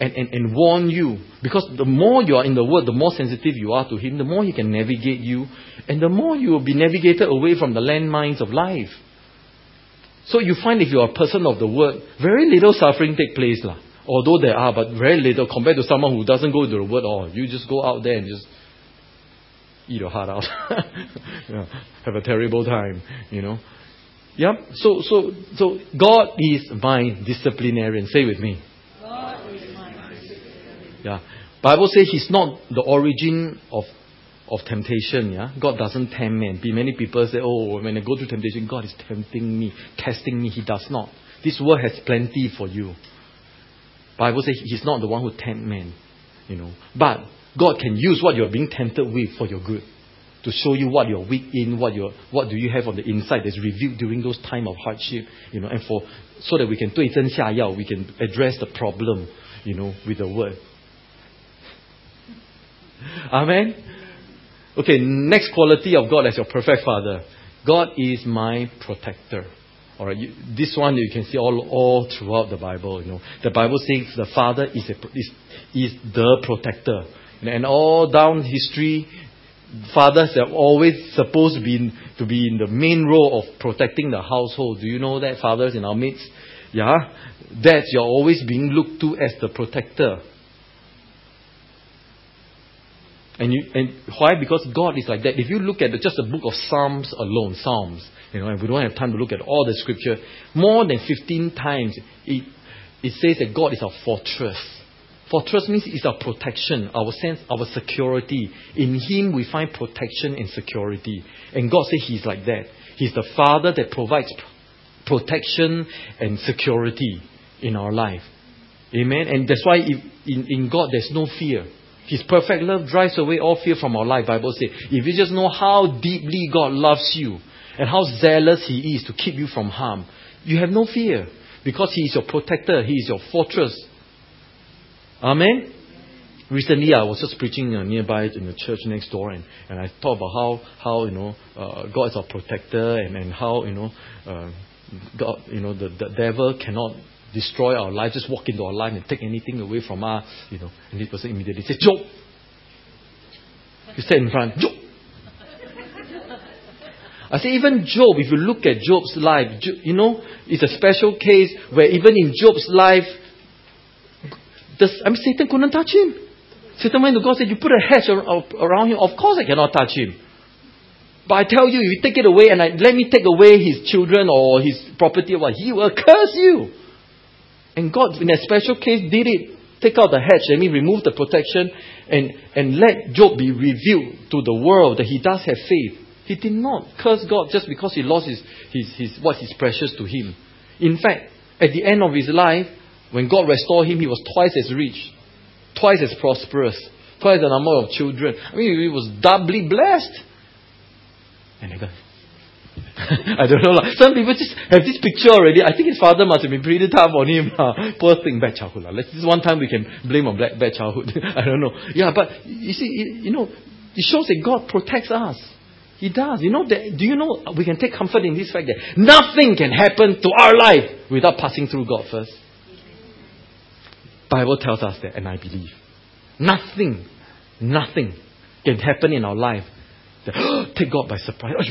And, and, and warn you. Because the more you are in the Word, the more sensitive you are to Him, the more He can navigate you, and the more you will be navigated away from the landmines of life. So you find if you are a person of the Word, very little suffering take place. Lah. Although there are, but very little compared to someone who doesn't go to the Word or you just go out there and just eat your heart out. [LAUGHS] yeah, have a terrible time, you know. Yeah. So, so, so God is my disciplinarian. Say with me. God is my disciplinarian. Yeah. Bible says He's not the origin of of temptation. Yeah. God doesn't tempt man. Many people say, "Oh, when I go through temptation, God is tempting me, testing me." He does not. This world has plenty for you. Bible says He's not the one who tempt man. You know. But God can use what you're being tempted with for your good to show you what you're weak in, what you what do you have on the inside that's revealed during those time of hardship, you know, and for so that we can 对症下药, we can address the problem, you know, with the word. Amen. Okay, next quality of God as your perfect Father. God is my protector. All right, you, this one you can see all all throughout the Bible. You know, the Bible says the Father is a, is is the protector, and all down history fathers have always supposed to be, to be in the main role of protecting the household. Do you know that, fathers in our midst? Yeah? Dads, you're always being looked to as the protector. And, you, and why? Because God is like that. If you look at the, just the book of Psalms alone, Psalms, you know, and we don't have time to look at all the scripture, more than 15 times it, it says that God is our fortress. Fortress means it's our protection, our sense, our security. In Him we find protection and security. And God says He's like that. He's the Father that provides protection and security in our life. Amen. And that's why in, in God there's no fear. His perfect love drives away all fear from our life. Bible says, if you just know how deeply God loves you and how zealous He is to keep you from harm, you have no fear because He is your protector. He is your fortress. Amen. Recently, I was just preaching uh, nearby in the church next door, and, and I talked about how how you know uh, God is our protector, and, and how you know uh, God you know the, the devil cannot destroy our life, just walk into our life and take anything away from us, you know. And this person immediately said, Job. He said in front, Job. I say, even Job, if you look at Job's life, you know, it's a special case where even in Job's life, I mean, Satan couldn't touch him. Satan went to God and said, You put a hedge around him. Of course I cannot touch him. But I tell you, if you take it away and I, let me take away his children or his property what, he will curse you. And God, in a special case, did it. Take out the hedge, let me remove the protection and, and let Job be revealed to the world that he does have faith. He did not curse God just because he lost his, his, his, what is precious to him. In fact, at the end of his life, when God restored him, he was twice as rich, twice as prosperous, twice the number of children. I mean, he was doubly blessed. And I go, [LAUGHS] I don't know. Like, some people just have this picture already. I think his father must have been pretty tough on him. Uh, [LAUGHS] poor thing, bad childhood. Let's, this one time we can blame on bad, bad childhood. [LAUGHS] I don't know. Yeah, but you see, you know, It shows that God protects us. He does. You know that, do you know we can take comfort in this fact that nothing can happen to our life without passing through God first. Bible tells us that and I believe. Nothing, nothing can happen in our life that [GASPS] take God by surprise. Oh,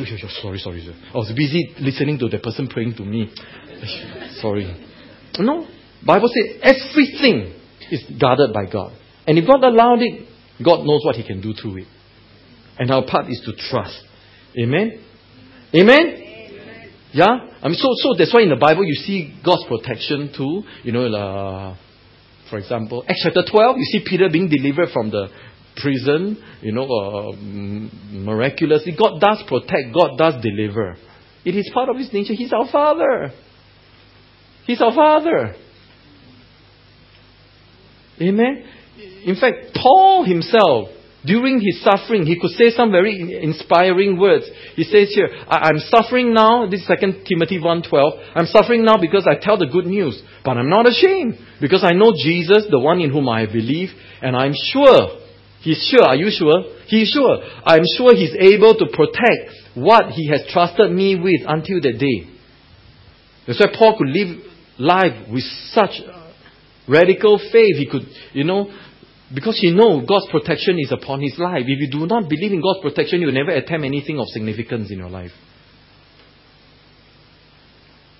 sorry, sorry, sir. I was busy listening to the person praying to me. [SIGHS] sorry. No. Bible says everything is guarded by God. And if God allowed it, God knows what He can do through it. And our part is to trust. Amen? Amen? Amen. Yeah? I mean, so, so that's why in the Bible you see God's protection too. You know, uh, for example, Acts chapter 12, you see Peter being delivered from the prison, you know, uh, miraculously. God does protect, God does deliver. It is part of His nature. He's our Father. He's our Father. Amen. In fact, Paul himself, during his suffering, he could say some very inspiring words. He says here, I- am suffering now, this is 2 Timothy 1.12, I'm suffering now because I tell the good news, but I'm not ashamed, because I know Jesus, the one in whom I believe, and I'm sure, he's sure, are you sure? He's sure. I'm sure he's able to protect what he has trusted me with until that day. That's why Paul could live life with such radical faith. He could, you know, because he knows God's protection is upon his life. If you do not believe in God's protection, you will never attempt anything of significance in your life.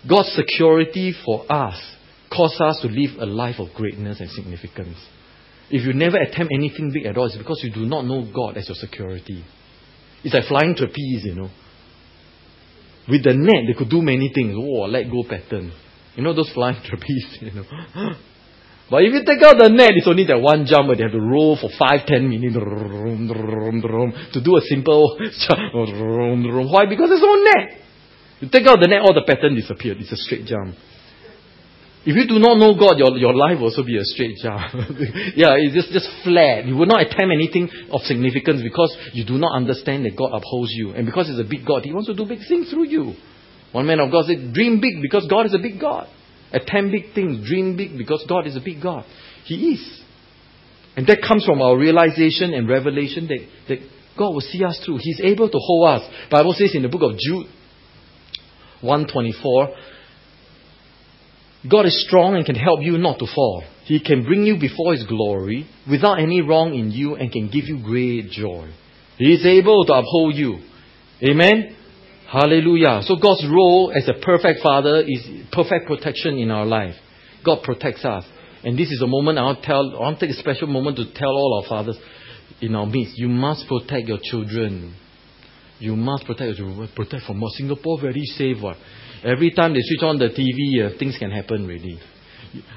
God's security for us causes us to live a life of greatness and significance. If you never attempt anything big at all, it's because you do not know God as your security. It's like flying trapeze, you know. With the net, they could do many things. Oh, let go pattern. You know those flying [LAUGHS] trapeze, you know. But if you take out the net, it's only that one jump where they have to roll for five, ten minutes to do a simple [LAUGHS] jump. Why? Because there's no net. You take out the net, all the pattern disappeared. It's a straight jump. If you do not know God, your, your life will also be a straight jump. [LAUGHS] yeah, it's just, just flat. You will not attempt anything of significance because you do not understand that God upholds you. And because He's a big God, He wants to do big things through you. One man of God said, dream big because God is a big God. Attempt big things, dream big because God is a big God. He is. And that comes from our realization and revelation that, that God will see us through. He's able to hold us. Bible says in the book of Jude 124, God is strong and can help you not to fall. He can bring you before His glory without any wrong in you and can give you great joy. He is able to uphold you. Amen? Hallelujah. So God's role as a perfect father is perfect protection in our life. God protects us. And this is a moment I want to tell, I want to take a special moment to tell all our fathers in our midst, you must protect your children. You must protect your children. Protect from what? Singapore very safe. What? Every time they switch on the TV, uh, things can happen really.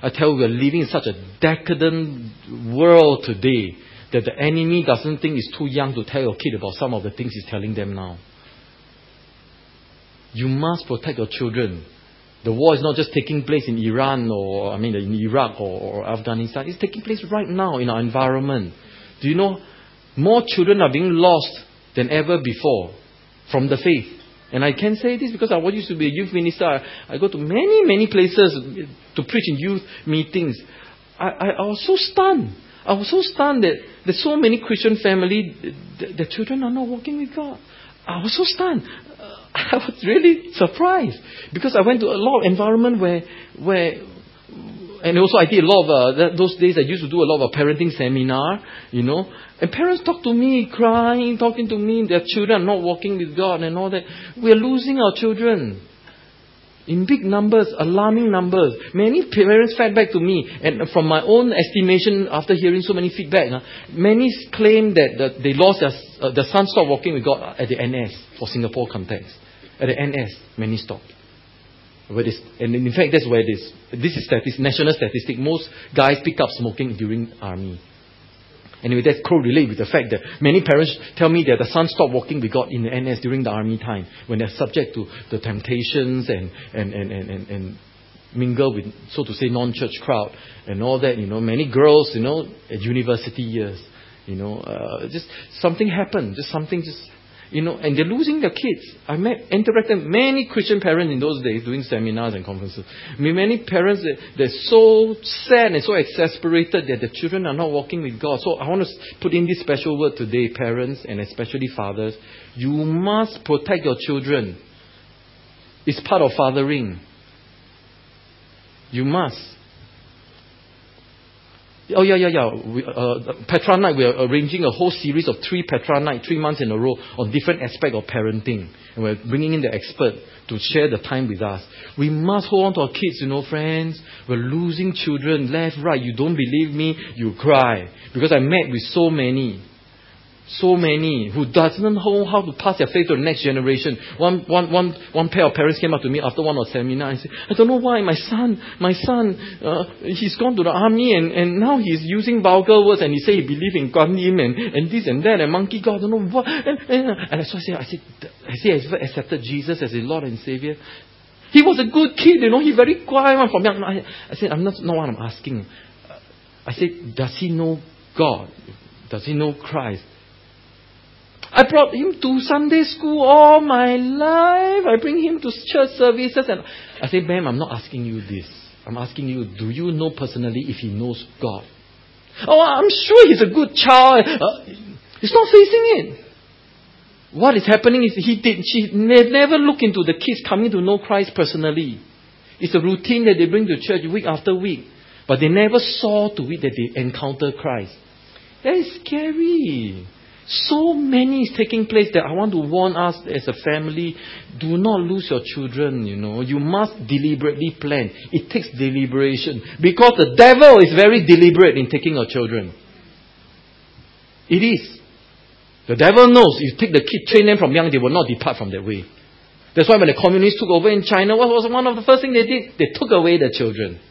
I tell you, we're living in such a decadent world today that the enemy doesn't think it's too young to tell your kid about some of the things he's telling them now. You must protect your children. The war is not just taking place in Iran or, I mean, in Iraq or, or Afghanistan. It's taking place right now in our environment. Do you know? More children are being lost than ever before from the faith. And I can say this because I used to be a youth minister. I, go to many, many places to preach in youth meetings. I, I, I was so stunned. I was so stunned that there's so many Christian families, the, the children are not walking with God. I was so stunned. [LAUGHS] I was really surprised because I went to a lot of environment where, where, and also I did a lot of uh, those days. I used to do a lot of parenting seminar, you know, and parents talk to me, crying, talking to me. Their children not walking with God and all that. We are losing our children in big numbers, alarming numbers. Many parents fed back to me, and from my own estimation, after hearing so many feedback, uh, many claim that, they lost their, uh, their son stopped walking with God at the NS for Singapore context. At the NS, many stopped. and in fact, that's where this. This is statis, national statistic. Most guys pick up smoking during army. Anyway, that correlates with the fact that many parents tell me that the son stopped walking with God in the NS during the army time when they're subject to the temptations and, and, and, and, and, and mingle with, so to say, non-church crowd and all that. You know, many girls, you know, at university years, you know, uh, just something happened. Just something just, You know, and they're losing their kids. I met, interacted many Christian parents in those days doing seminars and conferences. Many parents, they're so sad and so exasperated that the children are not walking with God. So I want to put in this special word today, parents and especially fathers. You must protect your children. It's part of fathering. You must. Oh, yeah, yeah, yeah. We, uh, Petra Night, we are arranging a whole series of three Petra Night, three months in a row, on different aspects of parenting. And we're bringing in the expert to share the time with us. We must hold on to our kids, you know, friends. We're losing children left, right. You don't believe me, you cry. Because I met with so many so many who doesn't know how to pass their faith to the next generation. One, one, one, one pair of parents came up to me after one of the seminar and said, I don't know why my son, my son, uh, he's gone to the army and, and now he's using vulgar words and he say he believes in Yin and, and this and that and monkey God, I don't know what. And, and, and so I said, I said, I said, has ever accepted Jesus as his Lord and Savior? He was a good kid, you know, he very quiet from young. I, I said, I'm not, not what I'm asking. I said, does he know God? Does he know Christ? I brought him to Sunday school all my life. I bring him to church services. And I say, ma'am, I'm not asking you this. I'm asking you, do you know personally if he knows God? Oh, I'm sure he's a good child. Uh, he's not facing it. What is happening is he did, she never look into the kids coming to know Christ personally. It's a routine that they bring to church week after week. But they never saw to it that they encounter Christ. That is scary. So many is taking place that I want to warn us as a family, do not lose your children, you know. You must deliberately plan. It takes deliberation. Because the devil is very deliberate in taking your children. It is. The devil knows if you take the kid, train them from young, they will not depart from that way. That's why when the communists took over in China, what was one of the first things they did? They took away the children.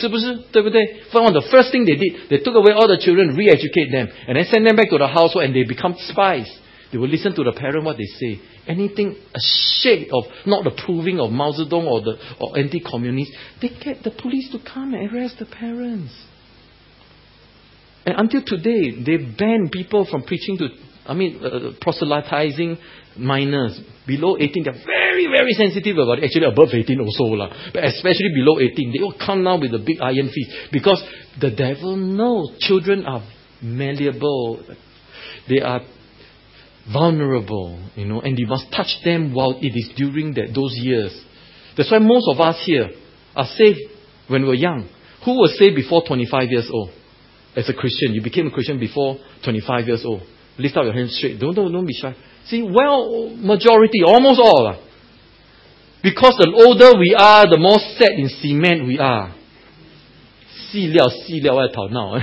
是不是？对不对？One of the first thing they did, they took away all the children, re-educate them, and then send them back to the household, and they become spies. They will listen to the parent what they say. Anything a shade of not approving of Mao Zedong or the or anti-communist, they get the police to come and arrest the parents. And until today, they ban people from preaching to, I mean, uh, proselytizing minors below 18, they're very, very sensitive about it. Actually, above 18 also. La. But especially below 18, they all come down with a big iron fist. Because the devil knows children are malleable. They are vulnerable, you know, and you must touch them while it is during that, those years. That's why most of us here are saved when we're young. Who was saved before 25 years old? As a Christian, you became a Christian before 25 years old. Lift up your hands straight. Don't, don't, don't be shy. See, well, majority, almost all. Because the older we are, the more set in cement we are. 细料细料 I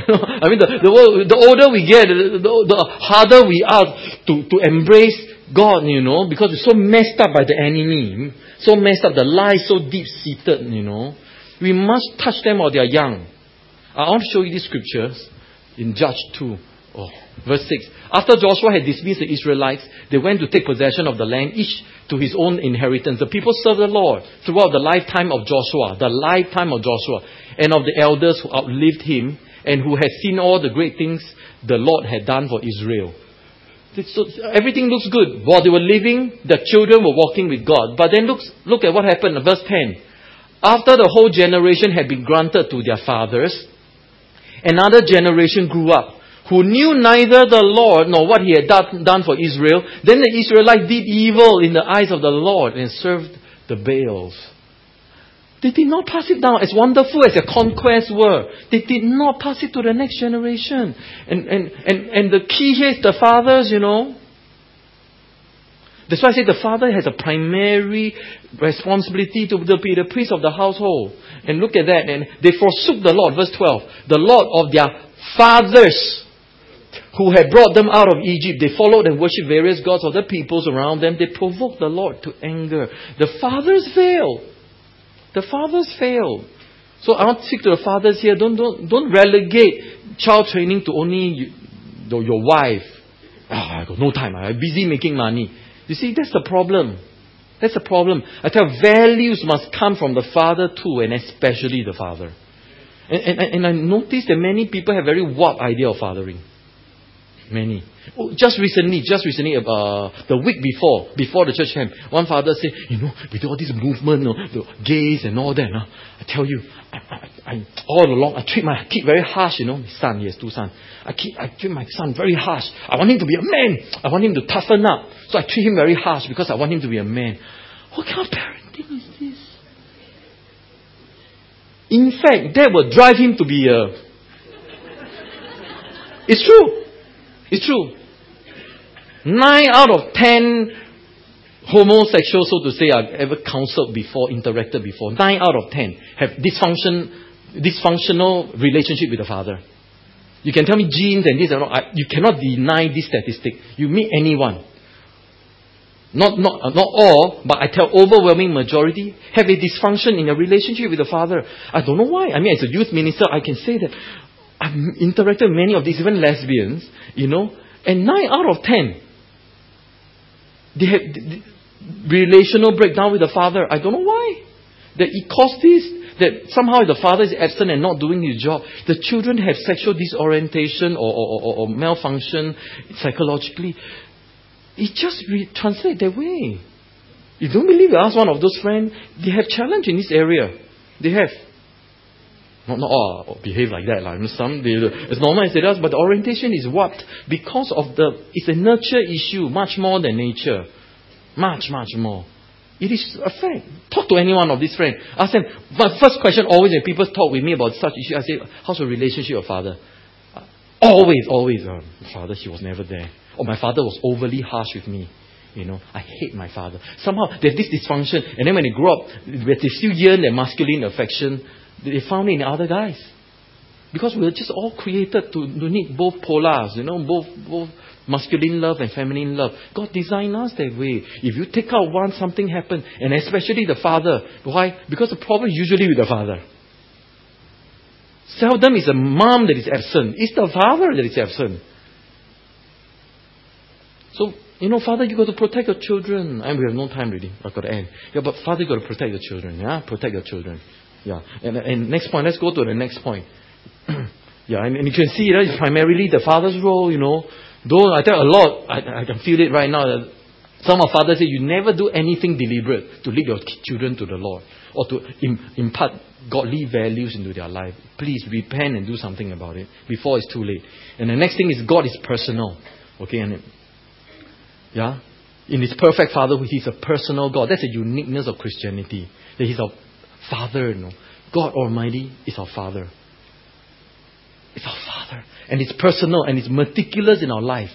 [LAUGHS] mean, the, the, the older we get, the, the, the harder we are to, to embrace God, you know, because it's so messed up by the enemy. So messed up, the lie so deep seated, you know. We must touch them while they are young. I want to show you these scriptures in Judge 2. Oh, verse 6. After Joshua had dismissed the Israelites, they went to take possession of the land, each to his own inheritance. The people served the Lord throughout the lifetime of Joshua, the lifetime of Joshua, and of the elders who outlived him and who had seen all the great things the Lord had done for Israel. So everything looks good. While they were living, the children were walking with God. But then look, look at what happened. Verse 10. After the whole generation had been granted to their fathers, another generation grew up who knew neither the Lord nor what he had done for Israel, then the Israelites did evil in the eyes of the Lord and served the Baals. They did not pass it down as wonderful as their conquests were. They did not pass it to the next generation. And, and, and, and the key here is the fathers, you know. That's why I say the father has a primary responsibility to be the priest of the household. And look at that. And they forsook the Lord. Verse 12. The Lord of their fathers who had brought them out of Egypt. They followed and worshipped various gods of the peoples around them. They provoked the Lord to anger. The fathers failed. The fathers failed. So I want to speak to the fathers here. Don't, don't, don't relegate child training to only you, your wife. Oh, I got no time. I'm busy making money. You see, that's the problem. That's the problem. I tell you, values must come from the father too, and especially the father. And, and, and I notice that many people have very warped idea of fathering. Many. Oh, just recently, just recently, uh, the week before, before the church camp, one father said, you know, with all this movement, you know, the gays and all that, I tell you, I, I, I, all along, I treat my kid very harsh, you know, my son, he has two sons. I, keep, I treat my son very harsh. I want him to be a man. I want him to toughen up. So I treat him very harsh because I want him to be a man. What kind of parenting is this? In fact, that will drive him to be a. It's true. It's true. Nine out of ten homosexuals, so to say, I've ever counseled before, interacted before, nine out of ten have dysfunction, dysfunctional relationship with the father. You can tell me genes and this and that. You cannot deny this statistic. You meet anyone. Not, not, uh, not all, but I tell overwhelming majority have a dysfunction in a relationship with the father. I don't know why. I mean, as a youth minister, I can say that I've interacted with many of these, even lesbians, you know, and nine out of ten, they have relational breakdown with the father. I don't know why. That it caused this. That somehow the father is absent and not doing his job. The children have sexual disorientation or, or, or, or malfunction psychologically. It just re- translates that way. You don't believe it? Ask one of those friends. They have challenge in this area. They have. Not, not all behave like that. Like. Some, they, as normal as it does, but the orientation is warped because of the, it's a nurture issue much more than nature. Much, much more. It is a fact. Talk to anyone of this friends. Ask them. My first question always when people talk with me about such issue, I say, how's your relationship with father? Always, always. Uh, father, he was never there. Or my father was overly harsh with me. You know, I hate my father. Somehow there's this dysfunction, and then when they grow up, they still yearn their masculine affection. They found it in other guys. Because we are just all created to, to need both polars, you know, both both masculine love and feminine love. God designed us that way. If you take out one, something happens. And especially the father. Why? Because the problem is usually with the father. Seldom is a mom that is absent. It's the father that is absent. So, you know, father, you got to protect your children. And we have no time really. I've got to end. Yeah, but father, you got to protect your children. Yeah, protect your children. Yeah. And, and next point, let's go to the next point. [CLEARS THROAT] yeah, and, and, you can see that it's primarily the father's role, you know. Though I tell a lot, I, I can feel it right now. That some of fathers say you never do anything deliberate to lead your children to the Lord or to impart godly values into their life. Please repent and do something about it before it's too late. And the next thing is God is personal. Okay, and yeah, in His perfect Father, He's a personal God. That's the uniqueness of Christianity. That He's our Father. Know, God Almighty is our Father. It's our Father, and it's personal and it's meticulous in our life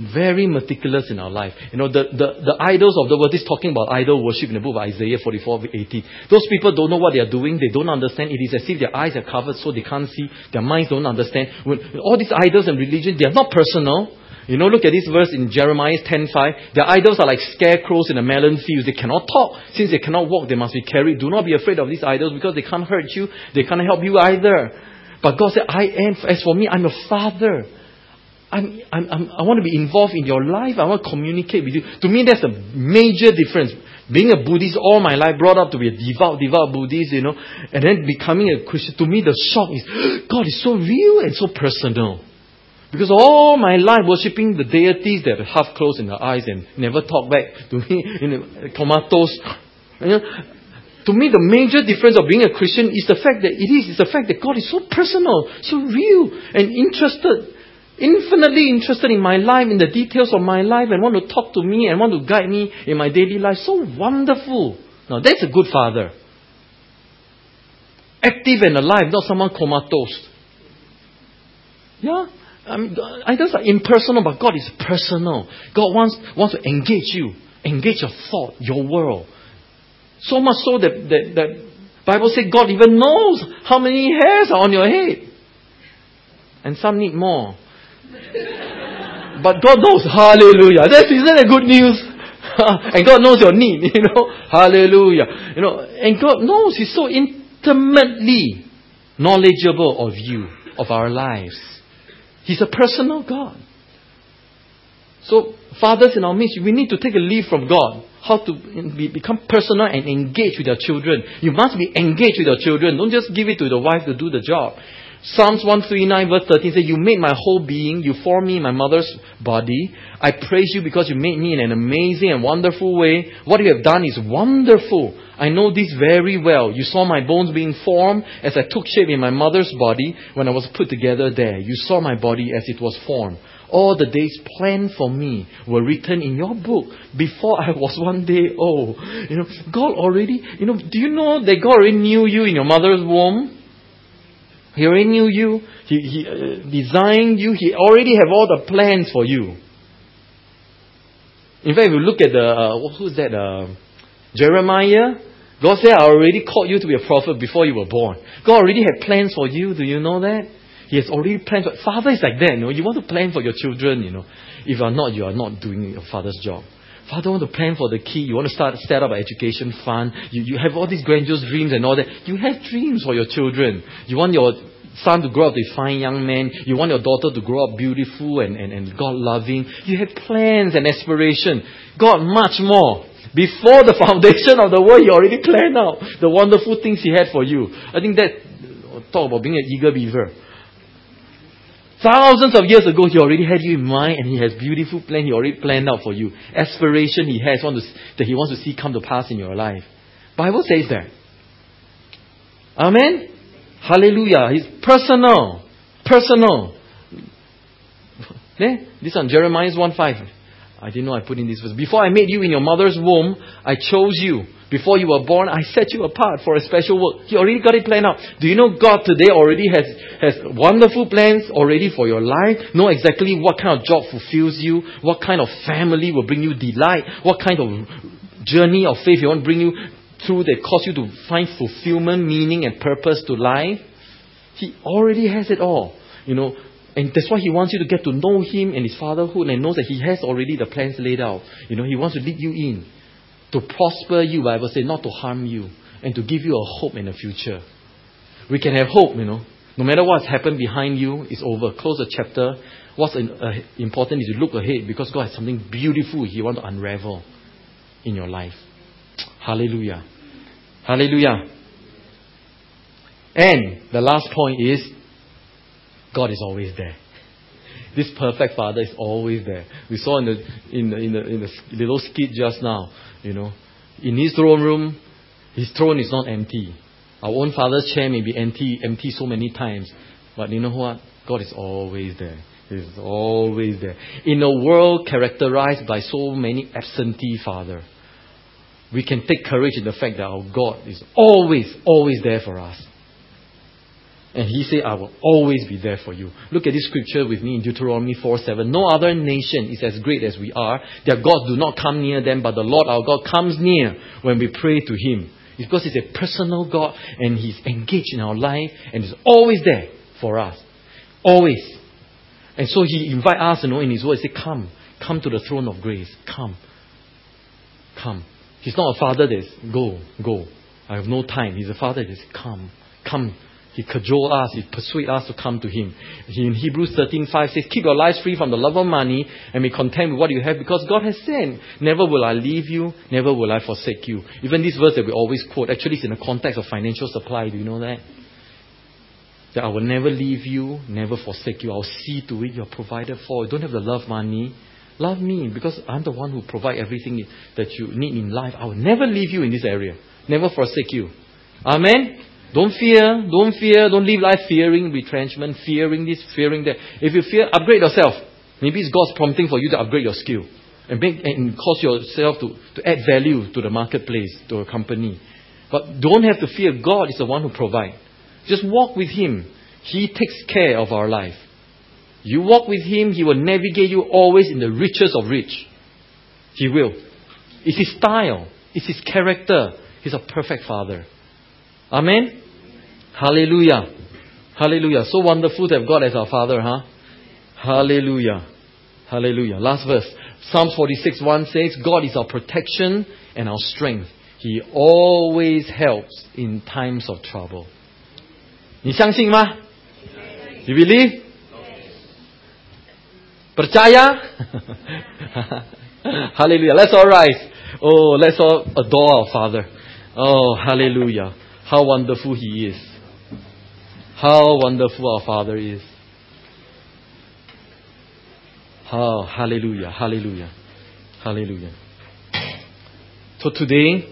very meticulous in our life. You know, the, the, the idols of the world, this talking about idol worship in the book of Isaiah 44 18. Those people don't know what they are doing. They don't understand. It is as if their eyes are covered so they can't see. Their minds don't understand. When, all these idols and religion, they are not personal. You know, look at this verse in Jeremiah 10:5. The idols are like scarecrows in a melon field. They cannot talk. Since they cannot walk, they must be carried. Do not be afraid of these idols because they can't hurt you. They can't help you either. But God said, I am, as for me, I'm a father. I'm, I'm, I'm, i want to be involved in your life. I want to communicate with you. To me, that's a major difference. Being a Buddhist all my life, brought up to be a devout, devout Buddhist, you know, and then becoming a Christian. To me, the shock is, [GASPS] God is so real and so personal. Because all my life worshipping the deities that are half closed in the eyes and never talk back to me, [LAUGHS] you know, comatose. You know, to me, the major difference of being a Christian is the fact that it is, it's the fact that God is so personal, so real, and interested infinitely interested in my life, in the details of my life, and want to talk to me and want to guide me in my daily life. So wonderful. Now, that's a good father. Active and alive, not someone comatose. Yeah? I mean, idols are impersonal, but God is personal. God wants, wants to engage you, engage your thought, your world. So much so that, that, that Bible says God even knows how many hairs are on your head. And some need more. But God knows. Hallelujah. That isn't that good news? [LAUGHS] and God knows your need, [LAUGHS] you know. Hallelujah. You know, and God knows He's so intimately knowledgeable of you, of our lives. He's a personal God. So, fathers in our midst, we need to take a leave from God. How to be, become personal and engage with your children. You must be engaged with your children. Don't just give it to the wife to do the job. Psalms 139 verse 13 says, You made my whole being, you formed me in my mother's body. I praise you because you made me in an amazing and wonderful way. What you have done is wonderful. I know this very well. You saw my bones being formed as I took shape in my mother's body when I was put together there. You saw my body as it was formed. All the days planned for me were written in your book before I was [LAUGHS] one day old. You know, God already, you know, do you know that God already knew you in your mother's womb? He already knew you. He, he uh, designed you. He already have all the plans for you. In fact, if you look at the, uh, who's that, uh, Jeremiah, God said, I already called you to be a prophet before you were born. God already had plans for you. Do you know that? He has already planned for, father is like that, you know. You want to plan for your children, you know. If you are not, you are not doing your father's job. Father want to plan for the kid. You want to start set up an education fund. You, you have all these grandiose dreams and all that. You have dreams for your children. You want your son to grow up a fine young man. You want your daughter to grow up beautiful and, and, and God loving. You have plans and aspiration. God much more. Before the [LAUGHS] foundation of the world, He already planned out the wonderful things He had for you. I think that talk about being an eager beaver. Thousands of years ago, He already had you in mind and He has beautiful plan He already planned out for you. Aspiration He has want to, that He wants to see come to pass in your life. Bible says that. Amen? Hallelujah. He's personal. Personal. [LAUGHS] Yeah? This one, Jeremiah 1 5. I didn't know I put in this verse. Before I made you in your mother's womb, I chose you. Before you were born, I set you apart for a special work. He already got it planned out. Do you know God today already has, has wonderful plans already for your life? Know exactly what kind of job fulfills you, what kind of family will bring you delight, what kind of journey of faith He want to bring you through that cause you to find fulfillment, meaning, and purpose to life. He already has it all. You know, and that's why he wants you to get to know him and his fatherhood and knows that he has already the plans laid out. You know, he wants to lead you in. To prosper you, Bible says, not to harm you. And to give you a hope in the future. We can have hope, you know. No matter what's happened behind you, it's over. Close the chapter. What's uh, important is to look ahead because God has something beautiful He wants to unravel in your life. Hallelujah. Hallelujah. And the last point is God is always there. This perfect Father is always there. We saw in the, in the, in the, in the little skit just now, you know, in his throne room, his throne is not empty. Our own Father's chair may be empty, empty so many times. But you know what? God is always there. He's always there. In a world characterized by so many absentee Father, we can take courage in the fact that our God is always, always there for us. And he said, I will always be there for you. Look at this scripture with me in Deuteronomy 4 7. No other nation is as great as we are. Their gods do not come near them, but the Lord our God comes near when we pray to him. It's because he's a personal God and he's engaged in our life and he's always there for us. Always. And so he invites us, you know, in his word, he said, Come, come to the throne of grace. Come. Come. He's not a father that is, go, go. I have no time. He's a father that is, come, come he cajole us, he persuade us to come to him. He, in Hebrews 13:5 says, Keep your lives free from the love of money and be content with what you have because God has said, Never will I leave you, never will I forsake you. Even this verse that we always quote, actually it's in the context of financial supply. Do you know that? That I will never leave you, never forsake you. I'll see to it you're provided for. You don't have to love money. Love me because I'm the one who provide everything that you need in life. I will never leave you in this area. Never forsake you. Amen? Don't fear, don't fear, don't live life fearing retrenchment, fearing this, fearing that. If you fear, upgrade yourself. Maybe it's God's prompting for you to upgrade your skill and make and cause yourself to, to add value to the marketplace, to a company. But don't have to fear. God is the one who provides. Just walk with Him. He takes care of our life. You walk with Him, He will navigate you always in the riches of rich. He will. It's His style. It's His character. He's a perfect Father. Amen? Hallelujah. Hallelujah. So wonderful to have God as our Father, huh? Hallelujah. Hallelujah. Last verse. Psalms 46 1 says, God is our protection and our strength. He always helps in times of trouble. 你相信吗? You believe? Percaya? [LAUGHS] hallelujah. Let's all rise. Oh, let's all adore our Father. Oh, hallelujah. How wonderful He is. How wonderful our Father is. Oh, hallelujah, hallelujah, hallelujah. So today,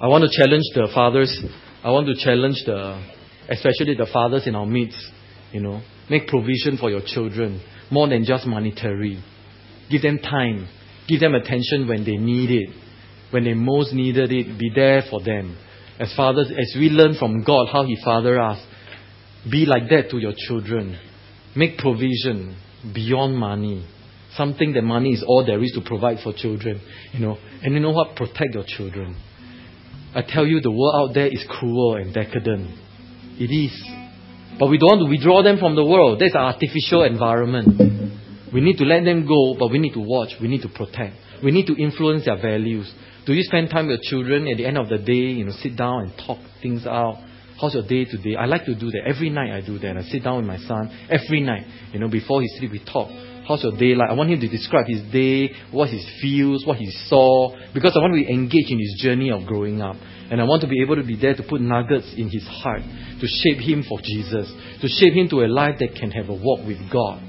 I want to challenge the fathers. I want to challenge the, especially the fathers in our midst, you know, make provision for your children more than just monetary. Give them time. Give them attention when they need it. When they most needed it, be there for them. As fathers, as we learn from God how He father us, be like that to your children. Make provision beyond money. Something that money is all there is to provide for children, you know. And you know what? Protect your children. I tell you, the world out there is cruel and decadent. It is. But we don't want to withdraw them from the world. That's an artificial environment. We need to let them go, but we need to watch. We need to protect. We need to influence their values. Do you spend time with your children at the end of the day, you know, sit down and talk things out? How's your day today? I like to do that. Every night I do that. I sit down with my son every night. You know, before he sleep, we talk. How's your day like? I want him to describe his day, what he feels, what he saw, because I want to be engaged in his journey of growing up. And I want to be able to be there to put nuggets in his heart, to shape him for Jesus, to shape him to a life that can have a walk with God.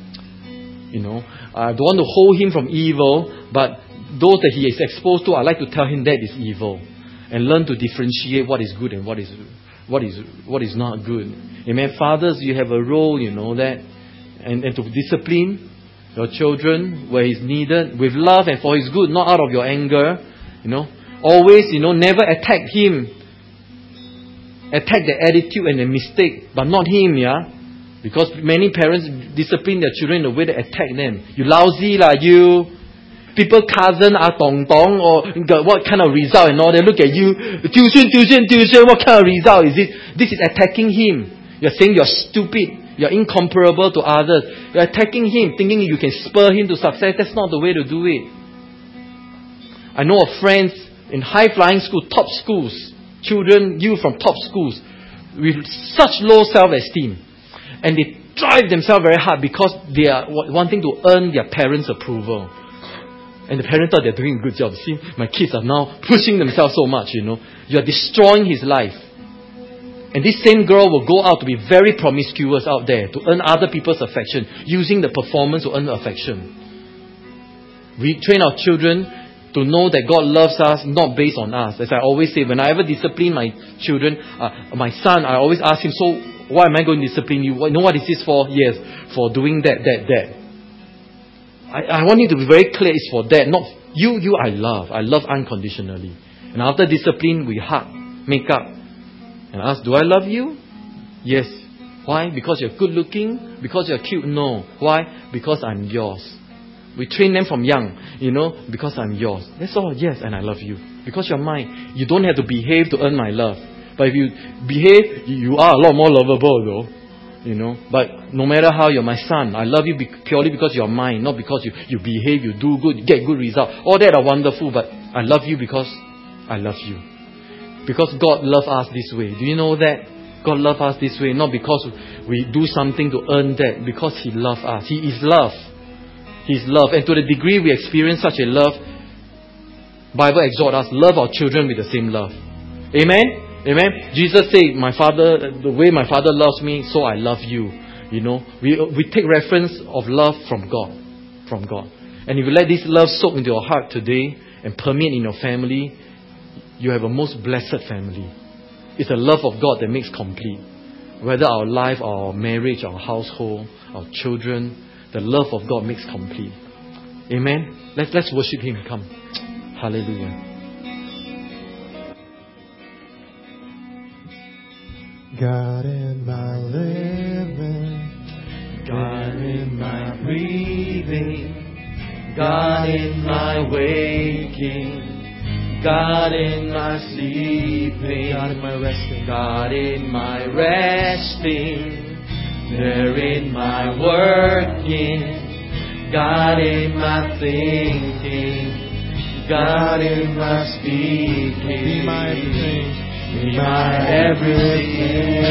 You know, I don't want to hold him from evil, but those that he is exposed to, I like to tell him that is evil. And learn to differentiate what is good and what is what is what is not good. Amen. Fathers, you have a role, you know that, and, and to discipline your children where he's needed with love and for his good, not out of your anger. You know, always, you know, never attack him. Attack the attitude and the mistake, but not him, yeah. Because many parents discipline their children in a way that attack them. You lousy lah, you people cousin ah, are dong dong or what kind of result and all they look at you tuition tuition tuition what kind of result is it this is attacking him you're saying you're stupid you're incomparable to others you're attacking him thinking you can spur him to success that's not the way to do it I know of friends in high flying school top schools children you from top schools with such low self esteem and they drive themselves very hard because they are wanting to earn their parents' approval. And the parents thought they're doing a good job. See, my kids are now pushing themselves so much, you know. You're destroying his life. And this same girl will go out to be very promiscuous out there to earn other people's affection, using the performance to earn affection. We train our children to know that God loves us not based on us. As I always say, when I ever discipline my children, uh, my son, I always ask him, So, why am I going to discipline you? You know what is this for? Yes, for doing that, that, that. I, I want you to be very clear it's for that, not you, you I love. I love unconditionally. And after discipline, we hug, make up, and ask, Do I love you? Yes. Why? Because you're good looking? Because you're cute? No. Why? Because I'm yours. We train them from young, you know, because I'm yours. That's all. Yes, and I love you. Because you're mine. You don't have to behave to earn my love. But if you behave, you are a lot more lovable though. You know, but no matter how you're my son, I love you purely because you're mine, not because you, you behave, you do good, you get good result. All that are wonderful, but I love you because I love you. Because God loves us this way. Do you know that? God loves us this way, not because we do something to earn that, because He loves us. He is love. He is love. And to the degree we experience such a love, Bible exhort us, love our children with the same love. Amen? Amen. Jesus said, "My Father, the way my Father loves me, so I love you." You know, we we take reference of love from God, from God. And if you let this love soak into your heart today and permeate in your family, you have a most blessed family. It's the love of God that makes complete. Whether our life, our marriage, our household, our children, the love of God makes complete. Amen. Let's let's worship Him. Come. Hallelujah. God in my living, God in my breathing, God in my waking, God in my sleeping, God in my resting, God in my resting, there in my working, God in my thinking, God in my speaking. be my everything. Be my everything.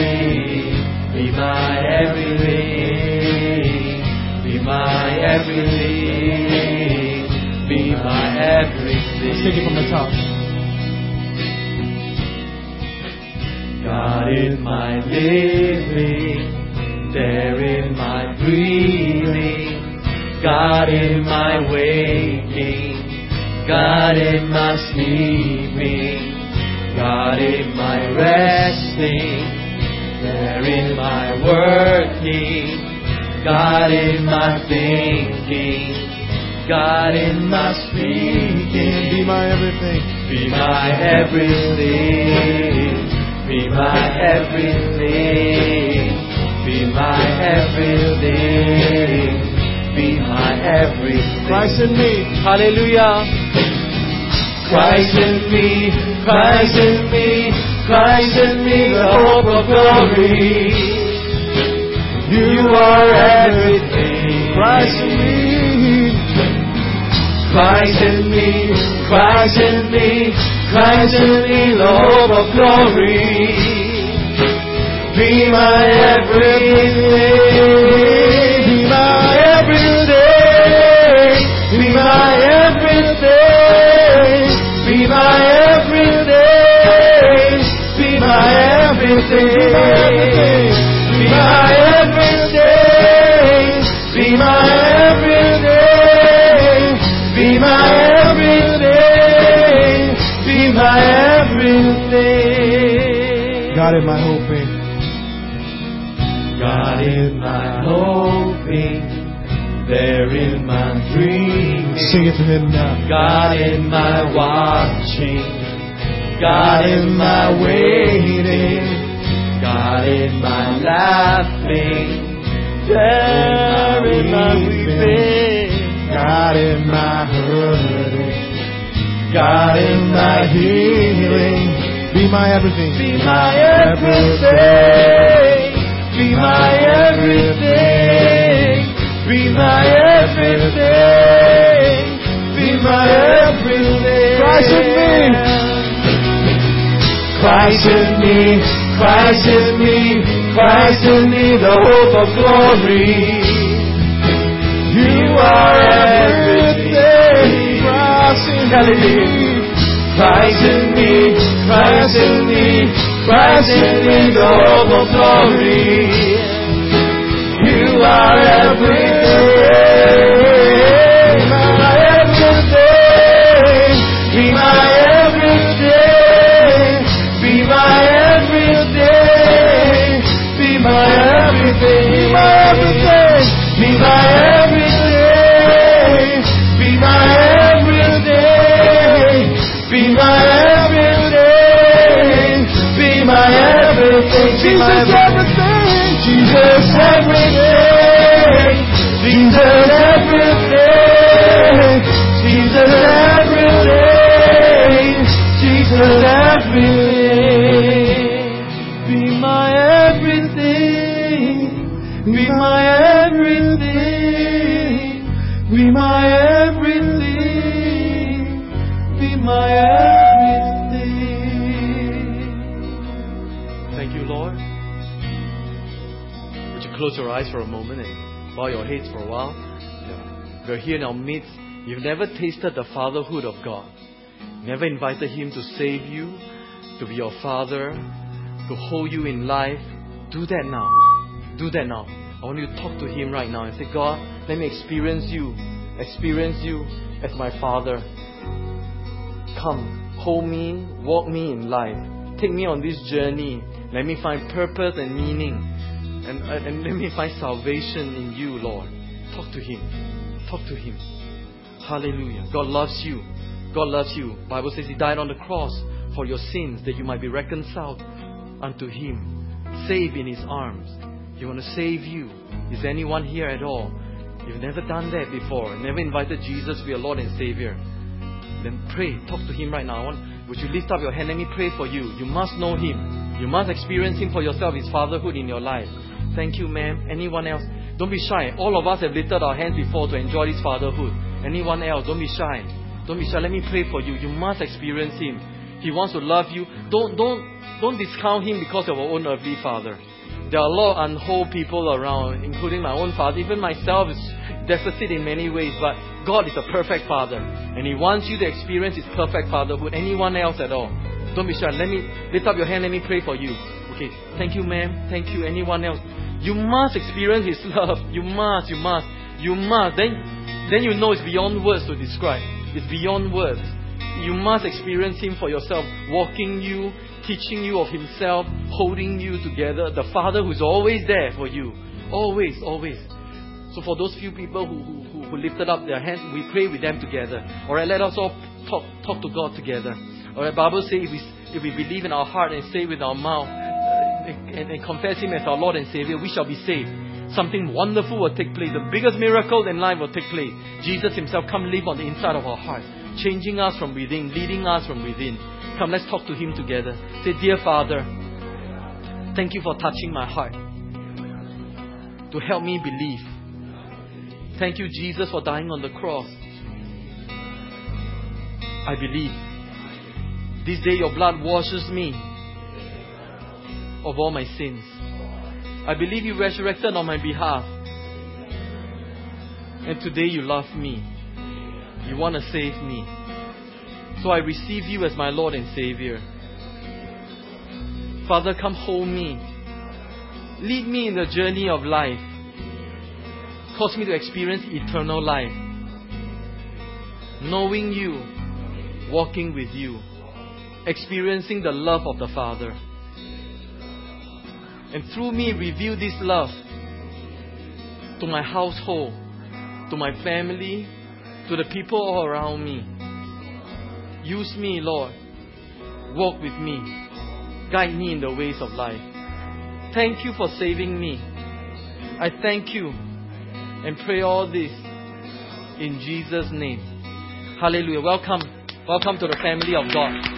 Be my everything. Take it from the top. God in my living, there in my breathing, God in my waking, God in my sleeping, God in my resting, there in my working, God in my thinking, God in my speaking. Be my everything. Be my everything. Be my everything. Be my everything. Be my everything. Christ in me. Hallelujah. Christ in me, Christ in me, Christ in me, the hope of glory. You are everything. Christ. Christ in me, Christ in me, Christ in me, hope of glory. Be my everything, Sing it to Him now. God in my watching, God in my waiting, God in my laughing, there in my weeping, God in my hurting. God in my healing. Be my everything. Be my everything. Be my everything. Be my everything. Christ in me. Christ in me. Christ in me. Christ in me, the hope of glory. You are everything. Christ in me. Christ in me, Christ in me, Christ in me, the hope of glory. You are everything, Jesus' name. We're here in our midst. You've never tasted the fatherhood of God. Never invited Him to save you, to be your father, to hold you in life. Do that now. Do that now. I want you to talk to Him right now and say, God, let me experience you. Experience you as my father. Come, hold me, walk me in life. Take me on this journey. Let me find purpose and meaning. And, and let me find salvation in you, Lord. Talk to Him. Talk to Him. Hallelujah. God loves you. God loves you. Bible says He died on the cross for your sins that you might be reconciled unto Him. Saved in His arms. He want to save you. Is anyone here at all? You've never done that before. Never invited Jesus to be your Lord and Savior. Then pray. Talk to Him right now. Would you lift up your hand? Let me pray for you. You must know Him. You must experience Him for yourself, His fatherhood in your life. Thank you, ma'am. Anyone else? Don't be shy. All of us have lifted our hands before to enjoy this fatherhood. Anyone else? Don't be shy. Don't be shy. Let me pray for you. You must experience Him. He wants to love you. Don't don't don't discount Him because of our own earthly father. There are a lot of unwhole people around, including my own father. Even myself is deficit in many ways, but God is a perfect father, and He wants you to experience His perfect fatherhood. Anyone else at all? Don't be shy. Let me lift up your hand. Let me pray for you. Okay, thank you, ma'am. Thank you, anyone else. You must experience His love. You must, you must, you must. Then, then you know it's beyond words to describe. It's beyond words. You must experience Him for yourself, walking you, teaching you of Himself, holding you together. The Father who's always there for you. Always, always. So for those few people who, who, who lifted up their hands, we pray with them together. Alright, let us all talk, talk to God together. Alright, Bible says if we, if we believe in our heart and say with our mouth, and, and confess Him as our Lord and Savior, we shall be saved. Something wonderful will take place. The biggest miracle in life will take place. Jesus Himself come live on the inside of our hearts, changing us from within, leading us from within. Come, let's talk to Him together. Say, Dear Father, thank you for touching my heart to help me believe. Thank you, Jesus, for dying on the cross. I believe. This day your blood washes me of all my sins. I believe you resurrected on my behalf. And today you love me. You want to save me. So I receive you as my Lord and Savior. Father, come hold me. Lead me in the journey of life. Cause me to experience eternal life. Knowing you, walking with you, experiencing the love of the Father. And through me, reveal this love to my household, to my family, to the people all around me. Use me, Lord. Walk with me. Guide me in the ways of life. Thank you for saving me. I thank you and pray all this in Jesus' name. Hallelujah. Welcome. Welcome to the family of God.